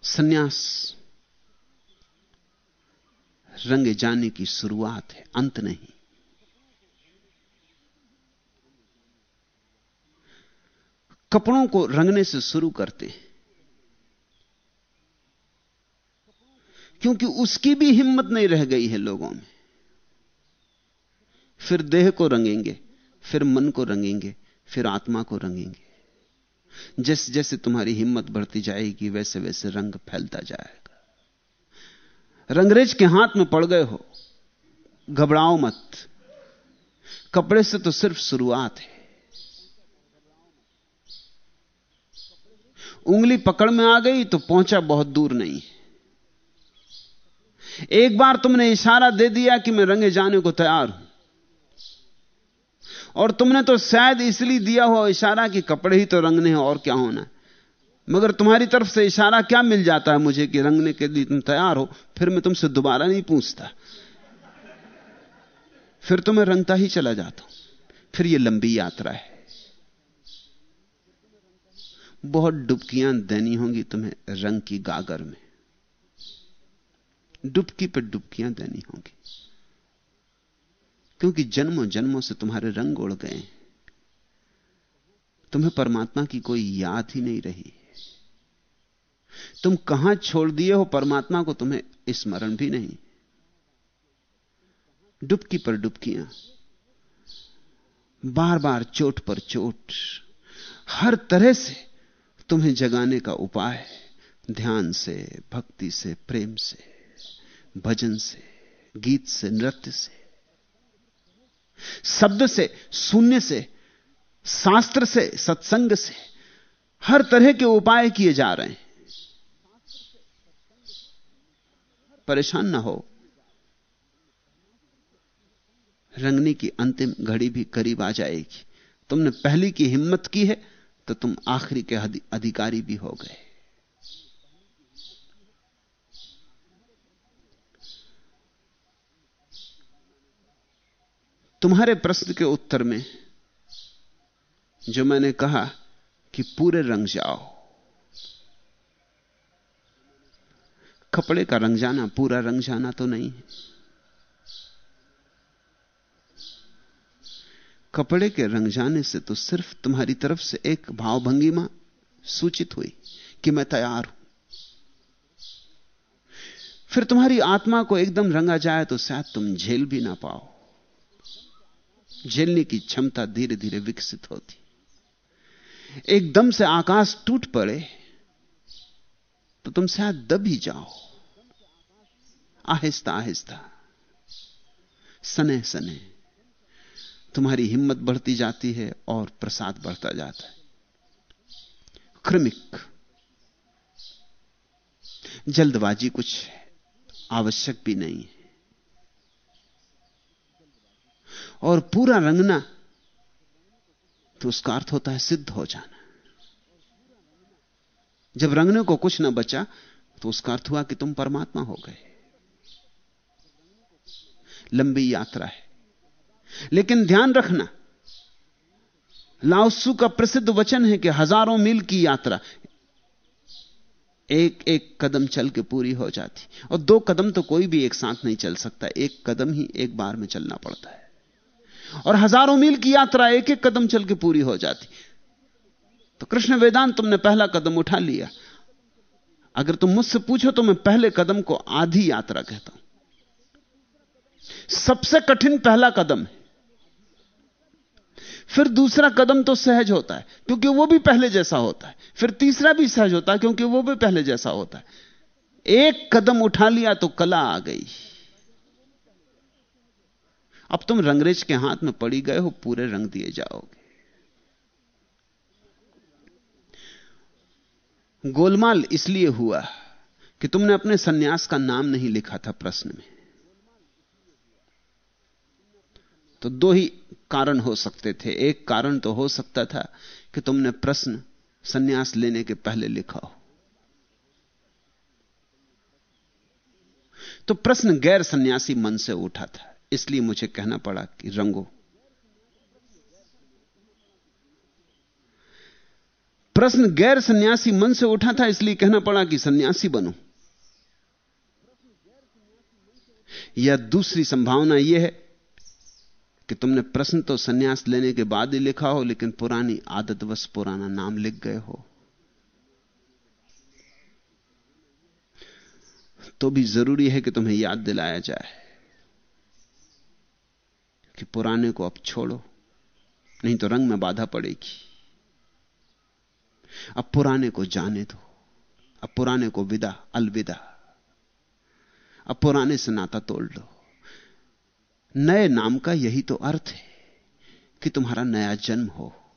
सन्यास, रंगे जाने की शुरुआत है, अंत नहीं। कपड़ों को रंगने से शुरू करते हैं। क्योंकि उसकी भी हिम्मत नहीं रह गई है लोगों में। फिर देह को रंगेंगे। फिर मन को रंगेंगे, फिर आत्मा को रंगेंगे। जैसे जैसे तुम्हारी हिम्मत बढ़ती जाएगी वैसे वैसे रंग फैलता जाएगा। रंगरेज के हाथ में पड़ गए हो, घबराओ मत। कपड़े से तो सिर्फ़ शुरुआत है। उंगली पकड़ में आ गई तो पहुँचा बहुत दूर नहीं एक बार तुमने इशारा दे दिया कि मैं रंगे जाने को तैयार हूँ। और तुमने तो शायद इसलिए दिया हुआ इशारा कि कपड़े ही तो रंगने हैं, और क्या होना मगर तुम्हारी तरफ़ से इशारा क्या मिल जाता है मुझे कि रंगने के लिए तुम तैयार हो? फिर मैं तुमसे दोबारा नहीं पूछता। फिर तुम्हें रंगता ही चला जाता फिर यह लंबी यात्रा है। बहुत डुबकियाँ देनी होंगी तुम्हें रंग की गागर में। डुबकी पर डुबकियाँ देनी होंगी। क्योंकि जन्मों जन्मों से तुम्हारे रंग उड़ गए तुम्हें परमात्मा की कोई याद ही नहीं रही। तुम कहाँ छोड़ दिए हो परमात्मा को तुम्हें स्मरण भी नहीं। डुबकी पर डुबकियाँ बार बार चोट पर चोट, हर तरह से तुम्हें जगाने का उपाय ध्यान से, भक्ति से, प्रेम से, भजन से, गीत से, नृत्य से। शब्द से, शून्य से, शास्त्र से, सत्संग से, हर तरह के उपाय किए जा रहे हैं। परेशान ना हो। रंगने की अंतिम घड़ी भी करीब आ जाएगी। तुमने पहली की हिम्मत की है तो तुम आखिरी के अधिकारी भी हो गए। तुम्हारे प्रश्न के उत्तर में जो मैंने कहा कि पूरे रंग जाओ। कपड़े का रंग जाना, पूरा रंग जाना तो नहीं है। कपड़े के रंग जाने से तो सिर्फ़ तुम्हारी तरफ़ से एक भावभंगिमा सूचित हुई कि मैं तैयार हूँ। फिर तुम्हारी आत्मा को एकदम रंगा जाए तो शायद तुम झेल भी ना पाओ। झेलने की क्षमता धीरे धीरे विकसित होती। एकदम से आकाश टूट पड़े तो तुम शायद दब ही जाओ। आहिस्ता आहिस्ता। सने सने तुम्हारी हिम्मत बढ़ती जाती है और प्रसाद बढ़ता जाता है। क्रमिक। जल्दबाजी कुछ आवश्यक भी नहीं है। और पूरा रंगना तो उसका अर्थ होता है सिद्ध हो जाना। जब रंगने को कुछ ना बचा तो उसका अर्थ हुआ कि तुम परमात्मा हो गए। लंबी यात्रा है। लेकिन ध्यान रखना, लाओसू का प्रसिद्ध वचन है कि हज़ारों मील की यात्रा एक एक कदम चल के पूरी हो जाती। और दो कदम तो कोई भी एक साथ नहीं चल सकता, एक कदम ही एक बार में चलना पड़ता है। और हज़ारों मील की यात्रा एक एक कदम चल के पूरी हो जाती। तो कृष्ण वेदांत तुमने पहला कदम उठा लिया। अगर तुम मुझसे पूछो तो मैं पहले कदम को आधी यात्रा कहता हूँ। सबसे कठिन पहला कदम है। फिर दूसरा कदम तो सहज होता है, क्योंकि वो भी पहले जैसा होता है। फिर तीसरा भी सहज होता है, क्योंकि वो भी पहले जैसा होता है। एक कदम उठा लिया तो कला आ गई। अब तुम रंगरेज के हाथ में पड़ी गए हो, पूरे रंग दिए जाओगे। गोलमाल इसलिए हुआ कि तुमने अपने सन्यास का नाम नहीं लिखा था प्रश्न में। तो दो ही कारण हो सकते थे। एक कारण तो हो सकता था कि तुमने प्रश्न सन्यास लेने के पहले लिखा हो। तो प्रश्न गैर सन्यासी मन से उठा था। इसलिए मुझे कहना पड़ा कि रंगो। प्रश्न गैर सन्यासी मन से उठा था, इसलिए कहना पड़ा कि सन्यासी बनो। या दूसरी संभावना यह है कि तुमने प्रश्न तो सन्यास लेने के बाद ही लिखा हो, लेकिन पुरानी आदतवश पुराना नाम लिख गए हो। तो भी ज़रूरी है कि तुम्हें याद दिलाया जाए। कि पुराने को अब छोड़ो, नहीं तो रंग में बाधा पड़ेगी। अब पुराने को जाने दो, अब पुराने को विदा, अलविदा। अब पुराने से नाता तोड़ लो। नए नाम का यही तो अर्थ है कि तुम्हारा नया जन्म हो।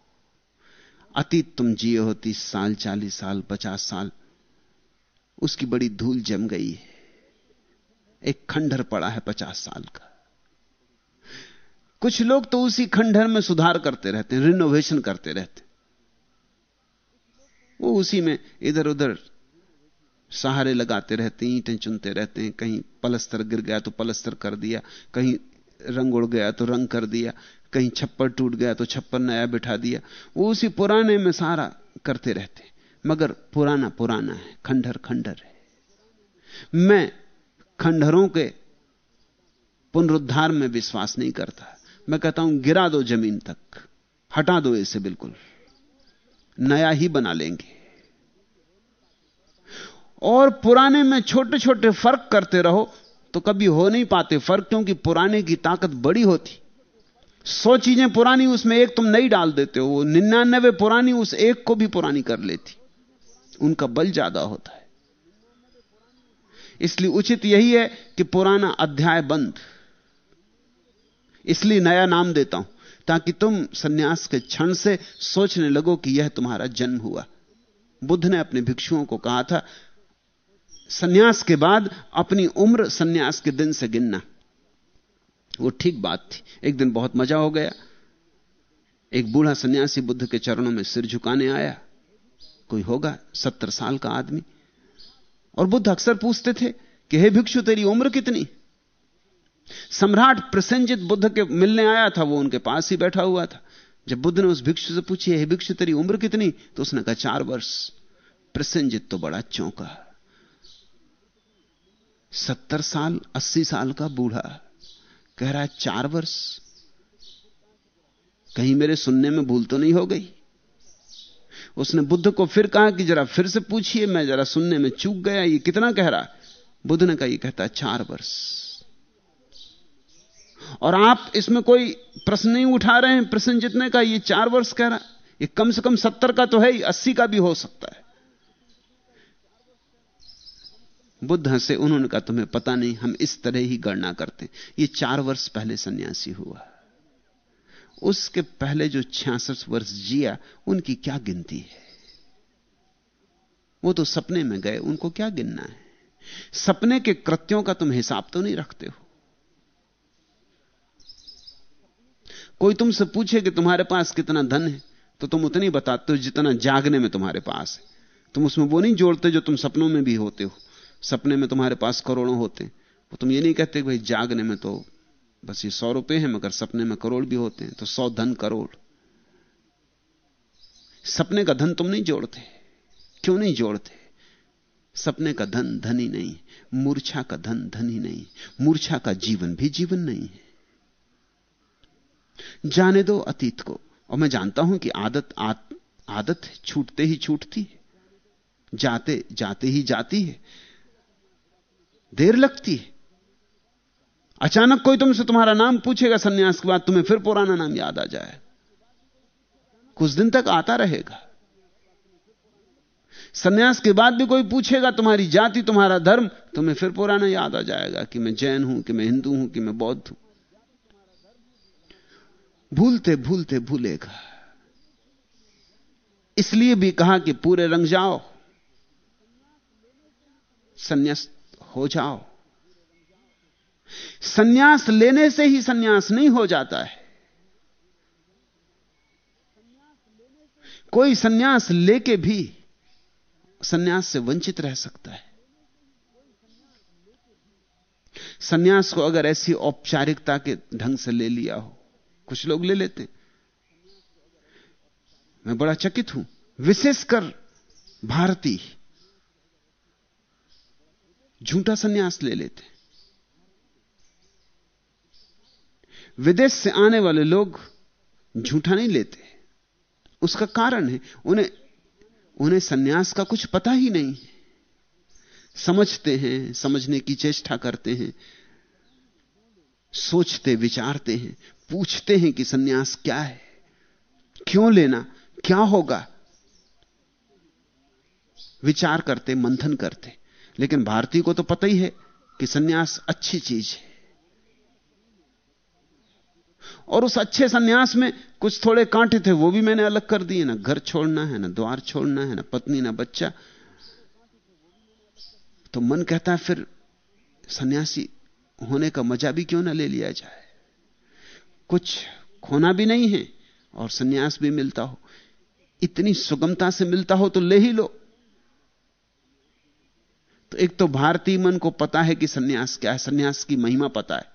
अतीत तुम जिए हो तीस साल, चालीस साल, पचास साल, उसकी बड़ी धूल जम गई है। एक खंडर पड़ा है पचास साल का। कुछ लोग तो उसी खंडर में सुधार करते रहते हैं रिनोवेशन करते रहते। वो उसी में इधर उधर सहारे लगाते रहते हैं ईंटें चुनते रहते हैं, कहीं पलस्तर गिर गया तो पलस्तर कर दिया, कहीं रंग उड़ गया तो रंग कर दिया, कहीं छप्पर टूट गया तो छप्पर नया बिठा दिया। वो उसी पुराने में सारा करते रहते। मगर पुराना पुराना है खंडर खंडर है। मैं खंडहरों के पुनरुद्धार में विश्वास नहीं करता। मैं कहता हूँ, गिरा दो ज़मीन तक, हटा दो इसे बिल्कुल। नया ही बना लेंगे। और पुराने में छोटे छोटे फ़र्क करते रहो तो कभी हो नहीं पाते फ़र्क, क्योंकि पुराने की ताकत बड़ी होती। सौ चीज़ें पुरानी, उसमें एक तुम नहीं डाल देते हो निन्यानवे पुरानी, उस एक को भी पुरानी कर लेती। उनका बल ज़्यादा होता है। इसलिए उचित यही है कि पुराना अध्याय बंद। इसलिए नया नाम देता हूँ, ताकि तुम सन्यास के क्षण से सोचने लगो कि यह तुम्हारा जन्म हुआ। बुद्ध ने अपने भिक्षुओं को कहा था, सन्यास के बाद अपनी उम्र सन्यास के दिन से गिनना। वो ठीक बात थी। एक दिन बहुत मज़ा हो गया। एक बूढ़ा सन्यासी बुद्ध के चरणों में सिर झुकाने आया। कोई होगा? सत्तर साल का आदमी। और बुद्ध अक्सर पूछते थे कि, हे भिक्षु, तेरी उम्र कितनी? सम्राट प्रसंजित बुद्ध के मिलने आया था, वो उनके पास ही बैठा हुआ था। जब बुद्ध ने उस भिक्षु से पूछी, हे भिक्षु, तेरी उम्र कितनी? तो उसने कहा, चार वर्ष। प्रसंजित तो बड़ा चौंका। सत्तर साल, अस्सी साल का बूढ़ा कह रहा है, चार वर्ष? कहीं मेरे सुनने में भूल तो नहीं हो गई? उसने बुद्ध को फिर कहा कि, जरा फिर से पूछिए, मैं जरा सुनने में चूक गया, ये कितना कह रहा? बुद्ध ने कहा, ये कहता चार वर्ष। और आप इसमें कोई प्रश्न नहीं उठा रहे हैं, प्रश्न जितने का, ये चार वर्ष कह रहा ये कम से कम सत्तर का तो है ही, अस्सी का भी हो सकता है। बुद्ध हंसे, उन्होंने कहा, तुम्हें पता नहीं, हम इस तरह ही गणना करते ये चार वर्ष पहले सन्यासी हुआ। उसके पहले जो छियासठ वर्ष जिया, उनकी क्या गिनती है? वो तो सपने में गए, उनको क्या गिनना है? सपने के कृत्यों का तुम हिसाब तो नहीं रखते हो। कोई तुमसे पूछे कि तुम्हारे पास कितना धन है तो तुम उतनी बताते हो जितना जागने में तुम्हारे पास है। तुम उसमें वो नहीं जोड़ते जो तुम सपनों में भी होते हो। सपने में तुम्हारे पास करोड़ों होते वो तुम ये नहीं कहते भाई जागने में तो बस ये सौ रुपए हैं, मगर सपने में करोड़ भी होते हैं तो सौ धन करोड़। सपने का धन तुम नहीं जोड़ते। क्यों नहीं जोड़ते? सपने का धन धन ही नहीं, मूर्छा का धन धन ही नहीं, मूर्छा का जीवन भी जीवन नहीं है। जाने दो अतीत को। और मैं जानता हूँ कि आदत आ, आदत छूटते ही छूटती है। जाते जाते ही जाती है। देर लगती है। अचानक कोई तुमसे तुम्हारा नाम पूछेगा सन्यास के बाद तुम्हें फिर पुराना नाम याद आ जाए। कुछ दिन तक आता रहेगा। सन्यास के बाद भी कोई पूछेगा तुम्हारी जाति तुम्हारा धर्म तुम्हें फिर पुराना याद आ जाएगा कि मैं जैन हूँ कि मैं हिंदू हूँ कि मैं बौद्ध हूँ। भूलते भूलते भूलेगा। इसलिए भी कहा कि पूरे रंग जाओ, संन्यास हो जाओ। संन्यास लेने से ही संन्यास नहीं हो जाता है। कोई संन्यास लेके भी संन्यास से वंचित रह सकता है। संन्यास को अगर ऐसी औपचारिकता के ढंग से ले लिया हो कुछ लोग ले लेते। मैं बड़ा चकित हूँ। विशेषकर भारतीय झूठा सन्यास ले लेते। विदेश से आने वाले लोग झूठा नहीं लेते। उसका कारण है, उन्हें उन्हें सन्यास का कुछ पता ही नहीं समझते हैं, समझने की चेष्टा करते हैं। सोचते, विचारते हैं, पूछते हैं कि सन्यास क्या है। क्यों लेना? क्या होगा? विचार करते, मंथन करते। लेकिन भारतीय को तो पता ही है कि सन्यास अच्छी चीज़ है। और उस अच्छे सन्यास में कुछ थोड़े कांटे थे, वो भी मैंने अलग कर दिए। ना घर छोड़ना है, ना द्वार छोड़ना है, ना पत्नी, ना बच्चा। तो मन कहता है, फिर सन्यासी होने का मज़ा भी क्यों ना ले लिया जाए? कुछ खोना भी नहीं है और सन्यास भी मिलता हो। इतनी सुगमता से मिलता हो तो ले ही लो। तो एक तो भारतीय मन को पता है कि सन्यास क्या है, सन्यास की महिमा पता है।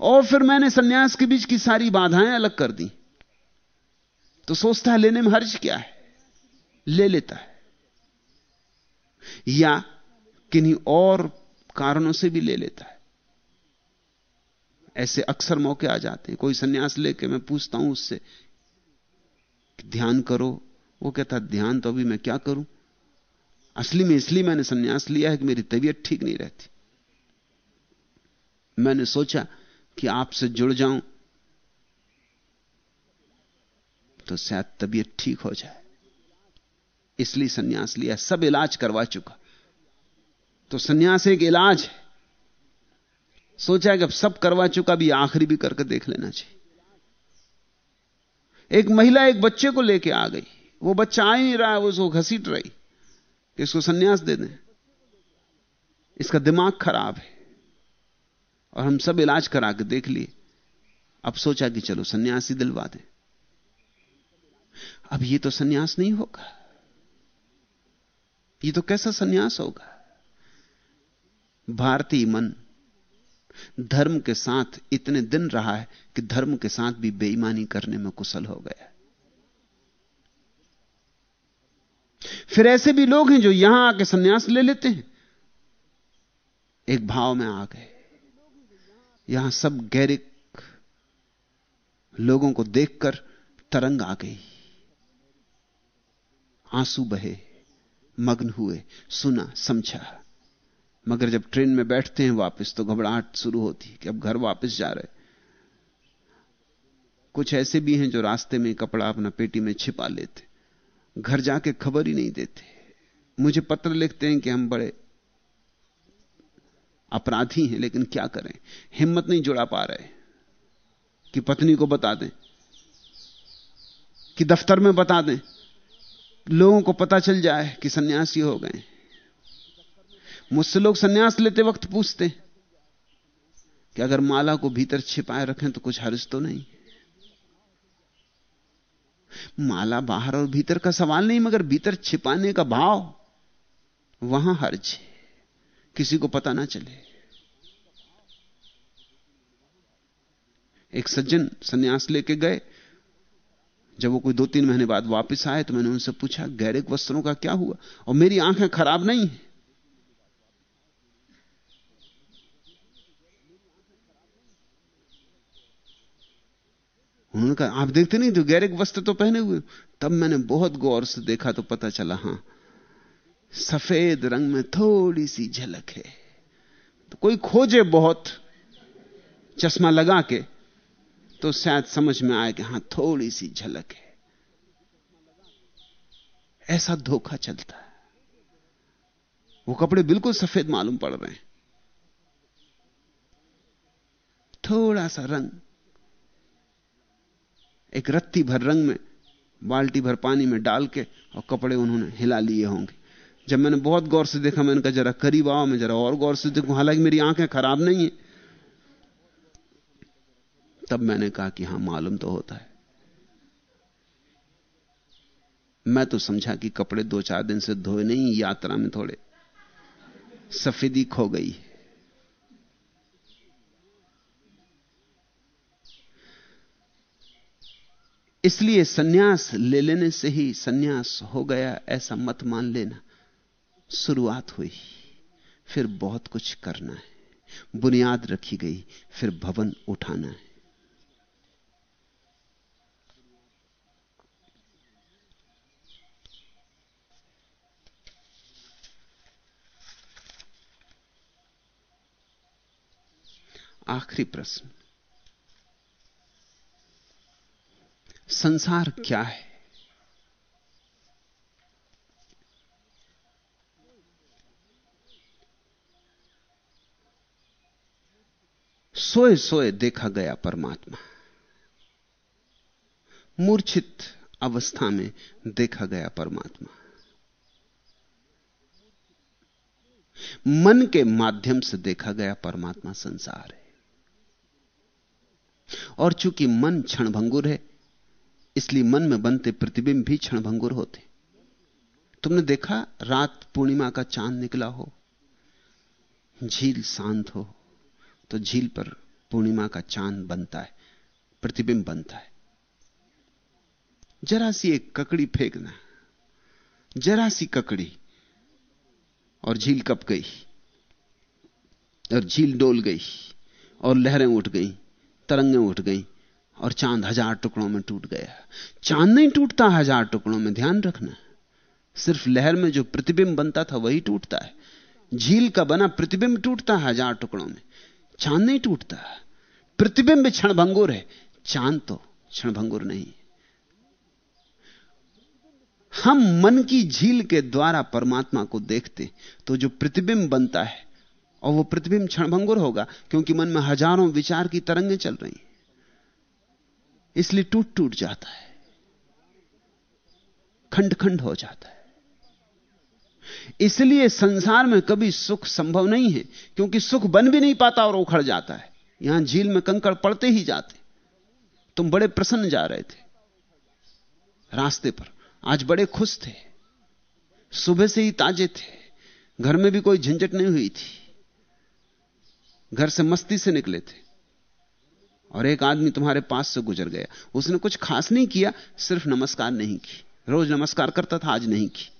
और फिर मैंने सन्यास के बीच की सारी बाधाएँ अलग कर दी। तो सोचता है, लेने में हर्ज क्या है? ले लेता है। या किन्हीं और कारणों से भी ले लेता है। ऐसे अक्सर मौके आ जाते हैं। कोई सन्यास लेके मैं पूछता हूँ उससे, ध्यान करो। वो कहता, ध्यान तो अभी मैं क्या करूँ? असली में इसलिए मैंने सन्यास लिया है कि मेरी तबीयत ठीक नहीं रहती। मैंने सोचा कि आपसे जुड़ जाऊँ तो शायद तबीयत ठीक हो जाए। इसलिए सन्यास लिया, सब इलाज करवा चुका। तो सन्यास एक इलाज है। सोचा कि अब सब करवा चुका भी आखिरी भी करके देख लेना चाहिए। एक महिला एक बच्चे को लेके आ गई। वो बच्चा आ ही नहीं रहा है वो उसको घसीट रही कि इसको सन्यास दे दें। इसका दिमाग खराब है। और हम सब इलाज करा के देख लिए। अब सोचा कि चलो सन्यासी दिलवा दें। अब ये तो सन्यास नहीं होगा। ये तो कैसा सन्यास होगा? भारतीय मन धर्म के साथ इतने दिन रहा है कि धर्म के साथ भी बेईमानी करने में कुशल हो गया फिर ऐसे भी लोग हैं जो यहाँ आके सन्यास ले लेते हैं। एक भाव में आ गए। यहाँ सब गैरिक लोगों को देखकर तरंग आ गई। आँसू बहे, मग्न हुए, सुना, समझा। मगर जब ट्रेन में बैठते हैं वापस तो घबराहट शुरू होती है कि अब घर वापस जा रहे कुछ ऐसे भी हैं जो रास्ते में कपड़ा अपना पेटी में छिपा लेते घर जाके खबर ही नहीं देते। मुझे पत्र लिखते हैं कि हम बड़े अपराधी हैं, लेकिन क्या करें? हिम्मत नहीं जुड़ा पा रहे कि पत्नी को बता दें, कि दफ्तर में बता दें। लोगों को पता चल जाए कि सन्यासी हो गए मुझसे लोग सन्यास लेते वक्त पूछते, कि अगर माला को भीतर छिपाए रखें तो कुछ हर्ज तो नहीं। माला बाहर और भीतर का सवाल नहीं, मगर भीतर छिपाने का भाव, वहाँ हर्ज है। किसी को पता ना चले। एक सज्जन सन्यास लेके गए। जब वो कोई दो तीन महीने बाद वापस आए तो मैंने उनसे पूछा, गैरिक वस्त्रों का क्या हुआ? और मेरी आँखें खराब नहीं है। उन्होंने कहा, आप देखते नहीं तो गैरिक वस्त्र तो पहने हुए तब मैंने बहुत गौर से देखा तो पता चला, हाँ, सफ़ेद रंग में थोड़ी सी झलक है। तो कोई खोजे बहुत, चश्मा लगा के तो शायद समझ में आए कि, हाँ थोड़ी सी झलक है। ऐसा धोखा चलता है। वो कपड़े बिल्कुल सफ़ेद मालूम पड़ रहे हैं। थोड़ा सा रंग एक रत्ती भर रंग में, बाल्टी भर पानी में डाल के और कपड़े उन्होंने हिला लिए होंगे। जब मैंने बहुत गौर से देखा, मैंने कहा, जरा करीब आओ, मैं जरा और गौर से देखूँ। हालाँकि मेरी आँखें खराब नहीं है। तब मैंने कहा कि हाँ, मालूम तो होता है। मैं तो समझा कि कपड़े दो चार दिन से धोए नहीं, यात्रा में थोड़े सफेदी खो गई इसलिए सन्यास ले लेने से ही सन्यास हो गया, ऐसा मत मान लेना। शुरुआत हुई, फिर बहुत कुछ करना है। बुनियाद रखी गई, फिर भवन उठाना है। आखिरी प्रश्न। संसार क्या है? सोए सोए देखा गया परमात्मा। मूर्छित अवस्था में देखा गया परमात्मा। मन के माध्यम से देखा गया परमात्मा संसार है। और चूँकि मन क्षणभंगुर है इसलिए मन में बनते प्रतिबिंब भी क्षणभंगुर होते। तुमने देखा, रात पूर्णिमा का चाँद निकला हो, झील शांत हो तो झील पर पूर्णिमा का चाँद बनता है, प्रतिबिंब बनता है। जरा सी एक ककड़ी फेंकना, जरा सी ककड़ी, और झील कप गई, और झील डोल गई, और लहरें उठ गई, तरंगें उठ गई और चाँद हज़ार टुकड़ों में टूट गया चाँद नहीं टूटता, हज़ार टुकड़ों में ध्यान रखना सिर्फ़ लहर में जो प्रतिबिंब बनता था, वही टूटता है। झील का बना प्रतिबिंब टूटता है हज़ार टुकड़ों में। चाँद नहीं टूटता। प्रतिबिंब क्षणभंगुर है। चाँद तो क्षणभंगुर नहीं हम मन की झील के द्वारा परमात्मा को देखते तो जो प्रतिबिंब बनता है, और वो प्रतिबिंब क्षणभंगुर होगा, क्योंकि मन में हज़ारों विचार की तरंगें चल रही इसलिए टूट टूट जाता है। खंड खंड हो जाता है। इसलिए संसार में कभी सुख संभव नहीं है, क्योंकि सुख बन भी नहीं पाता और उखड़ जाता है। यहाँ झील में कंकड़ पड़ते ही जाते। तुम बड़े प्रसन्न जा रहे थे। रास्ते पर आज बड़े खुश थे। सुबह से ही ताजे थे। घर में भी कोई झंझट नहीं हुई थी। घर से मस्ती से निकले थे। और एक आदमी तुम्हारे पास से गुजर गया। उसने कुछ खास नहीं किया, सिर्फ़ नमस्कार नहीं की। रोज नमस्कार करता था, आज नहीं की।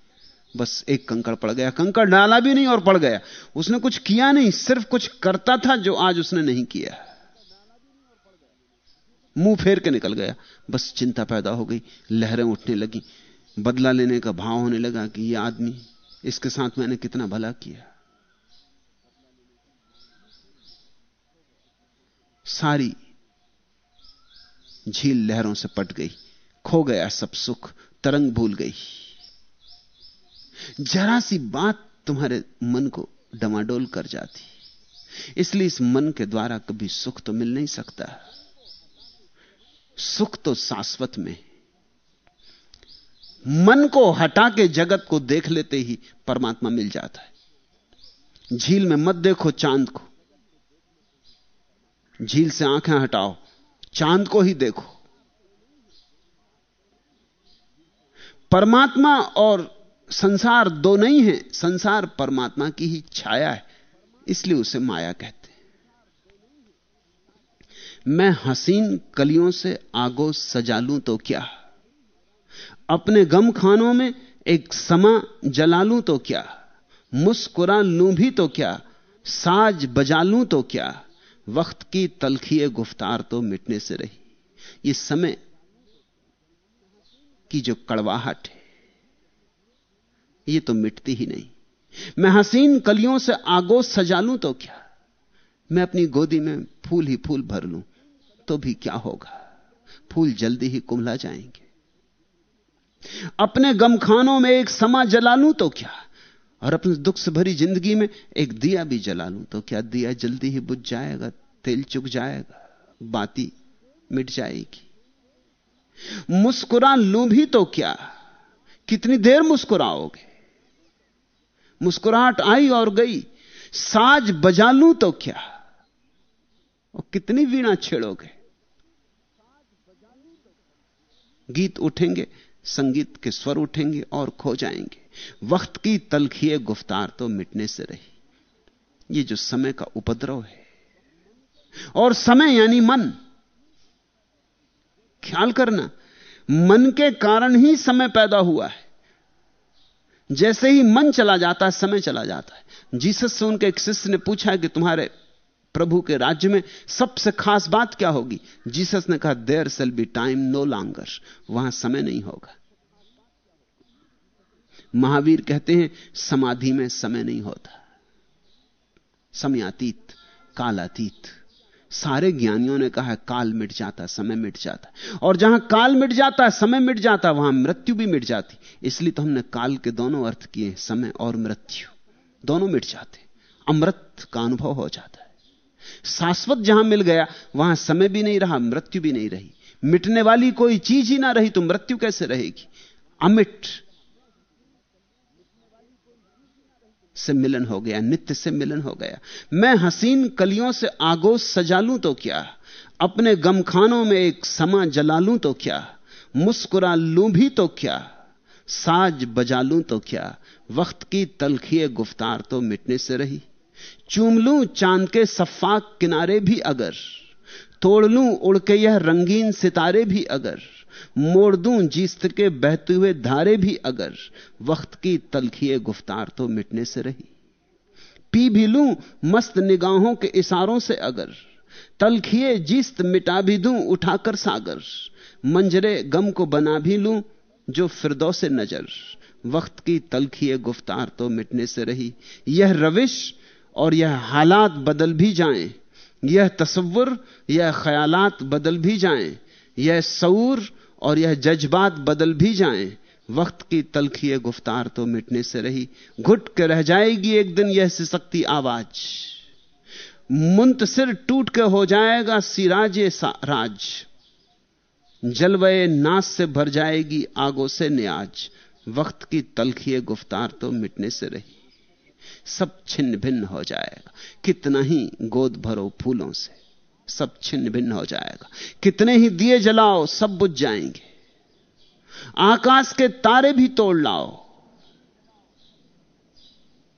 बस एक कंकड़ पड़ गया। कंकड़ डाला भी नहीं और पड़ गया। उसने कुछ किया नहीं, सिर्फ़ कुछ करता था जो आज उसने नहीं किया। मुँह फेर के निकल गया। बस चिंता पैदा हो गई। लहरें उठने लगी। बदला लेने का भाव होने लगा कि यह आदमी, इसके साथ मैंने कितना भला किया। सारी झील लहरों से पट गई, खो गया सब सुख, तरंग भूल गई। जरा सी बात तुम्हारे मन को डमाडोल कर जाती, इसलिए इस मन के द्वारा कभी सुख तो मिल नहीं सकता। सुख तो शाश्वत में, मन को हटा के जगत को देख लेते ही परमात्मा मिल जाता है। झील में मत देखो, चाँद को, झील से आँखें हटाओ चाँद को ही देखो। परमात्मा और संसार दो नहीं है, संसार परमात्मा की ही छाया है, इसलिए उसे माया कहते हैं। मैं हसीन कलियों से आगो सजा लूँ तो क्या? अपने गम खानों में एक समा जला लूँ तो क्या? मुस्कुरा लूँ भी तो क्या? साज बजा लूँ तो क्या? वक्त की तलखी गुफ्तार तो मिटने से रही। ये समय की जो कड़वाहट है, ये तो मिटती ही नहीं। मैं हसीन कलियों से आगोश सजा लूँ तो क्या? मैं अपनी गोदी में फूल ही फूल भर लूँ तो भी क्या होगा? फूल जल्दी ही कुमला जाएँगे। अपने गमखानों में एक समा जला लूँ तो क्या? और अपने दुख से भरी ज़िंदगी में एक दिया भी जला लूँ तो क्या दिया जल्दी ही बुझ जाएगा, तेल चुक जाएगा, बाती मिट जाएगी। मुस्कुरा लूँ भी तो क्या? कितनी देर मुस्कुराओगे? मुस्कुराहट आई और गई, साज बजा लूँ तो क्या? और कितनी वीणा छेड़ोगे? गीत उठेंगे, संगीत के स्वर उठेंगे और खो जाएँगे। वक्त की तलखिए गुफ्तार तो मिटने से रही। ये जो समय का उपद्रव है। और समय यानी मन। ख्याल करना, मन के कारण ही समय पैदा हुआ है। जैसे ही मन चला जाता है, समय चला जाता है। जीसस से उनके एक शिष्य ने पूछा कि तुम्हारे प्रभु के राज्य में सबसे खास बात क्या होगी? जीसस ने कहा there shall be time no longer वहाँ समय नहीं होगा। महावीर कहते हैं, समाधि में समय नहीं होता। समयातीत, कालातीत। सारे ज्ञानियों ने कहा, काल मिट जाता, समय मिट जाता। और जहाँ काल मिट जाता है समय मिट जाता, वहाँ मृत्यु भी मिट जाती। इसलिए तो हमने काल के दोनों अर्थ किए समय और मृत्यु। दोनों मिट जाते। अमृत का अनुभव हो जाता है। शाश्वत जहाँ मिल गया, वहाँ समय भी नहीं रहा, मृत्यु भी नहीं रही। मिटने वाली कोई चीज़ ही ना रही तो मृत्यु कैसे रहेगी? अमिट से मिलन हो गया, नित्य से मिलन हो गया। मैं हसीन कलियों से आगोश सजा लूँ तो क्या? अपने गमखानों में एक समा जला लूँ तो क्या? मुस्कुरा लूँ भी तो क्या? साज बजा लूँ तो क्या? वक्त की तलखिए गुफ्तार तो मिटने से रही। चूम लूँ चाँद के सफाक किनारे भी अगर? तोड़ लूँ उड़ के यह रंगीन सितारे भी अगर? मोड़ दूँ जीस्त के बहते हुए धारे भी अगर वक्त की तलखिए गुफ्तार तो मिटने से रही। पी भी लूँ, मस्त निगाहों के इशारों से अगर तलखिए जीस्त मिटा भी दूँ, उठाकर सागर। मंजरे गम को बना भी लूँ, जो फिरदौ से नज़र, वक्त की तलखिए गुफ्तार तो मिटने से रही। यह रविश और यह हालात बदल भी जाएँ, यह तस्वुर, यह ख्यालात बदल भी जाएँ, यह सऊर और यह जज्बात बदल भी जाएँ। वक्त की तलखी गुफ्तार तो मिटने से रही। घुट के रह जाएगी एक दिन यह सिसकती आवाज़। मुंतसिर टूट के हो जाएगा सिराज राज। जलवए नाश से भर जाएगी आगो से न्याज। वक्त की तलखी गुफ्तार तो मिटने से रही। सब छिन्न भिन्न हो जाएगा। कितना ही गोद भरो फूलों से। सब छिन्न भिन्न हो जाएगा। कितने ही दिए जलाओ, सब बुझ जाएँगे। आकाश के तारे भी तोड़ लाओ,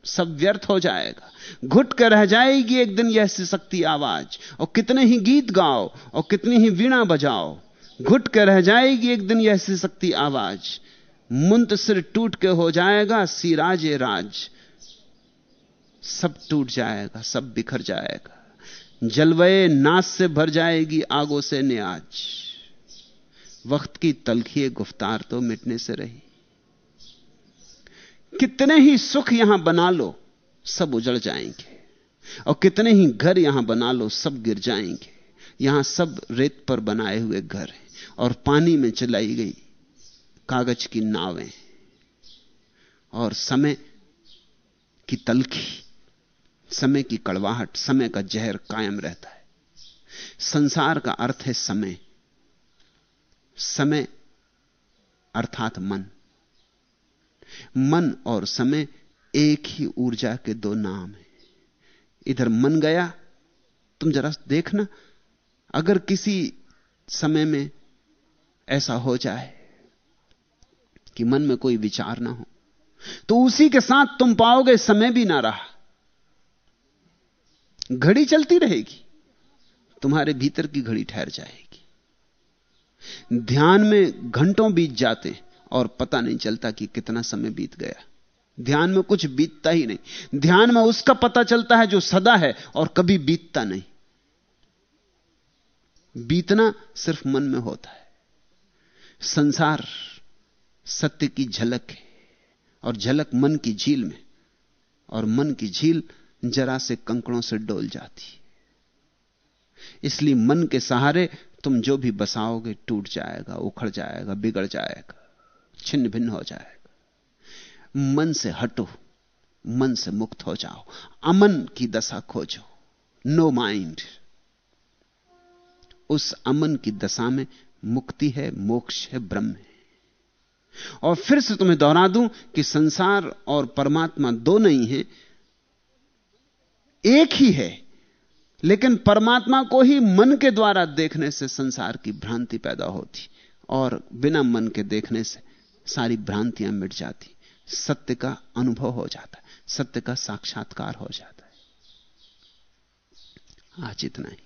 सब व्यर्थ हो जाएगा। घुट कर रह जाएगी एक दिन यह सिसकती आवाज़, और कितने ही गीत गाओ, और कितनी ही वीणा बजाओ, घुट कर रह जाएगी एक दिन यह सिसकती आवाज़। मुंत सिर टूट के हो जाएगा, सिराज राज, सब टूट जाएगा, सब बिखर जाएगा। जलवए नाश से भर जाएगी आगो से न्याज। वक्त की तलखी गुफ्तार तो मिटने से रही। कितने ही सुख यहाँ बना लो, सब उजड़ जाएँगे। और कितने ही घर यहाँ बना लो, सब गिर जाएँगे। यहाँ सब रेत पर बनाए हुए घर हैं और पानी में चलाई गई कागज़ की नावें। और समय की तलखी समय की कड़वाहट, समय का जहर कायम रहता है। संसार का अर्थ है समय। समय अर्थात मन। मन और समय एक ही ऊर्जा के दो नाम हैं। इधर मन गया, तुम जरा देखना, अगर किसी समय में ऐसा हो जाए कि मन में कोई विचार ना हो तो उसी के साथ तुम पाओगे समय भी ना रहा। घड़ी चलती रहेगी, तुम्हारे भीतर की घड़ी ठहर जाएगी। ध्यान में घंटों बीत जाते और पता नहीं चलता कि कितना समय बीत गया। ध्यान में कुछ बीतता ही नहीं। ध्यान में उसका पता चलता है जो सदा है और कभी बीतता नहीं। बीतना सिर्फ़ मन में होता है। संसार सत्य की झलक है और झलक मन की झील में, और मन की झील जरा से कंकड़ों से डोल जाती। इसलिए मन के सहारे तुम जो भी बसाओगे टूट जाएगा, उखड़ जाएगा, बिगड़ जाएगा, छिन्न भिन्न हो जाएगा। मन से हटो, मन से मुक्त हो जाओ, अमन की दशा खोजो, नो माइंड। उस अमन की दशा में मुक्ति है, मोक्ष है, ब्रह्म है। और फिर से तुम्हें दोहरा दूँ कि संसार और परमात्मा दो नहीं है एक ही है, लेकिन परमात्मा को ही मन के द्वारा देखने से संसार की भ्रांति पैदा होती और बिना मन के देखने से सारी भ्रांतियाँ मिट जाती। सत्य का अनुभव हो जाता है सत्य का साक्षात्कार हो जाता है। आज इतना ही।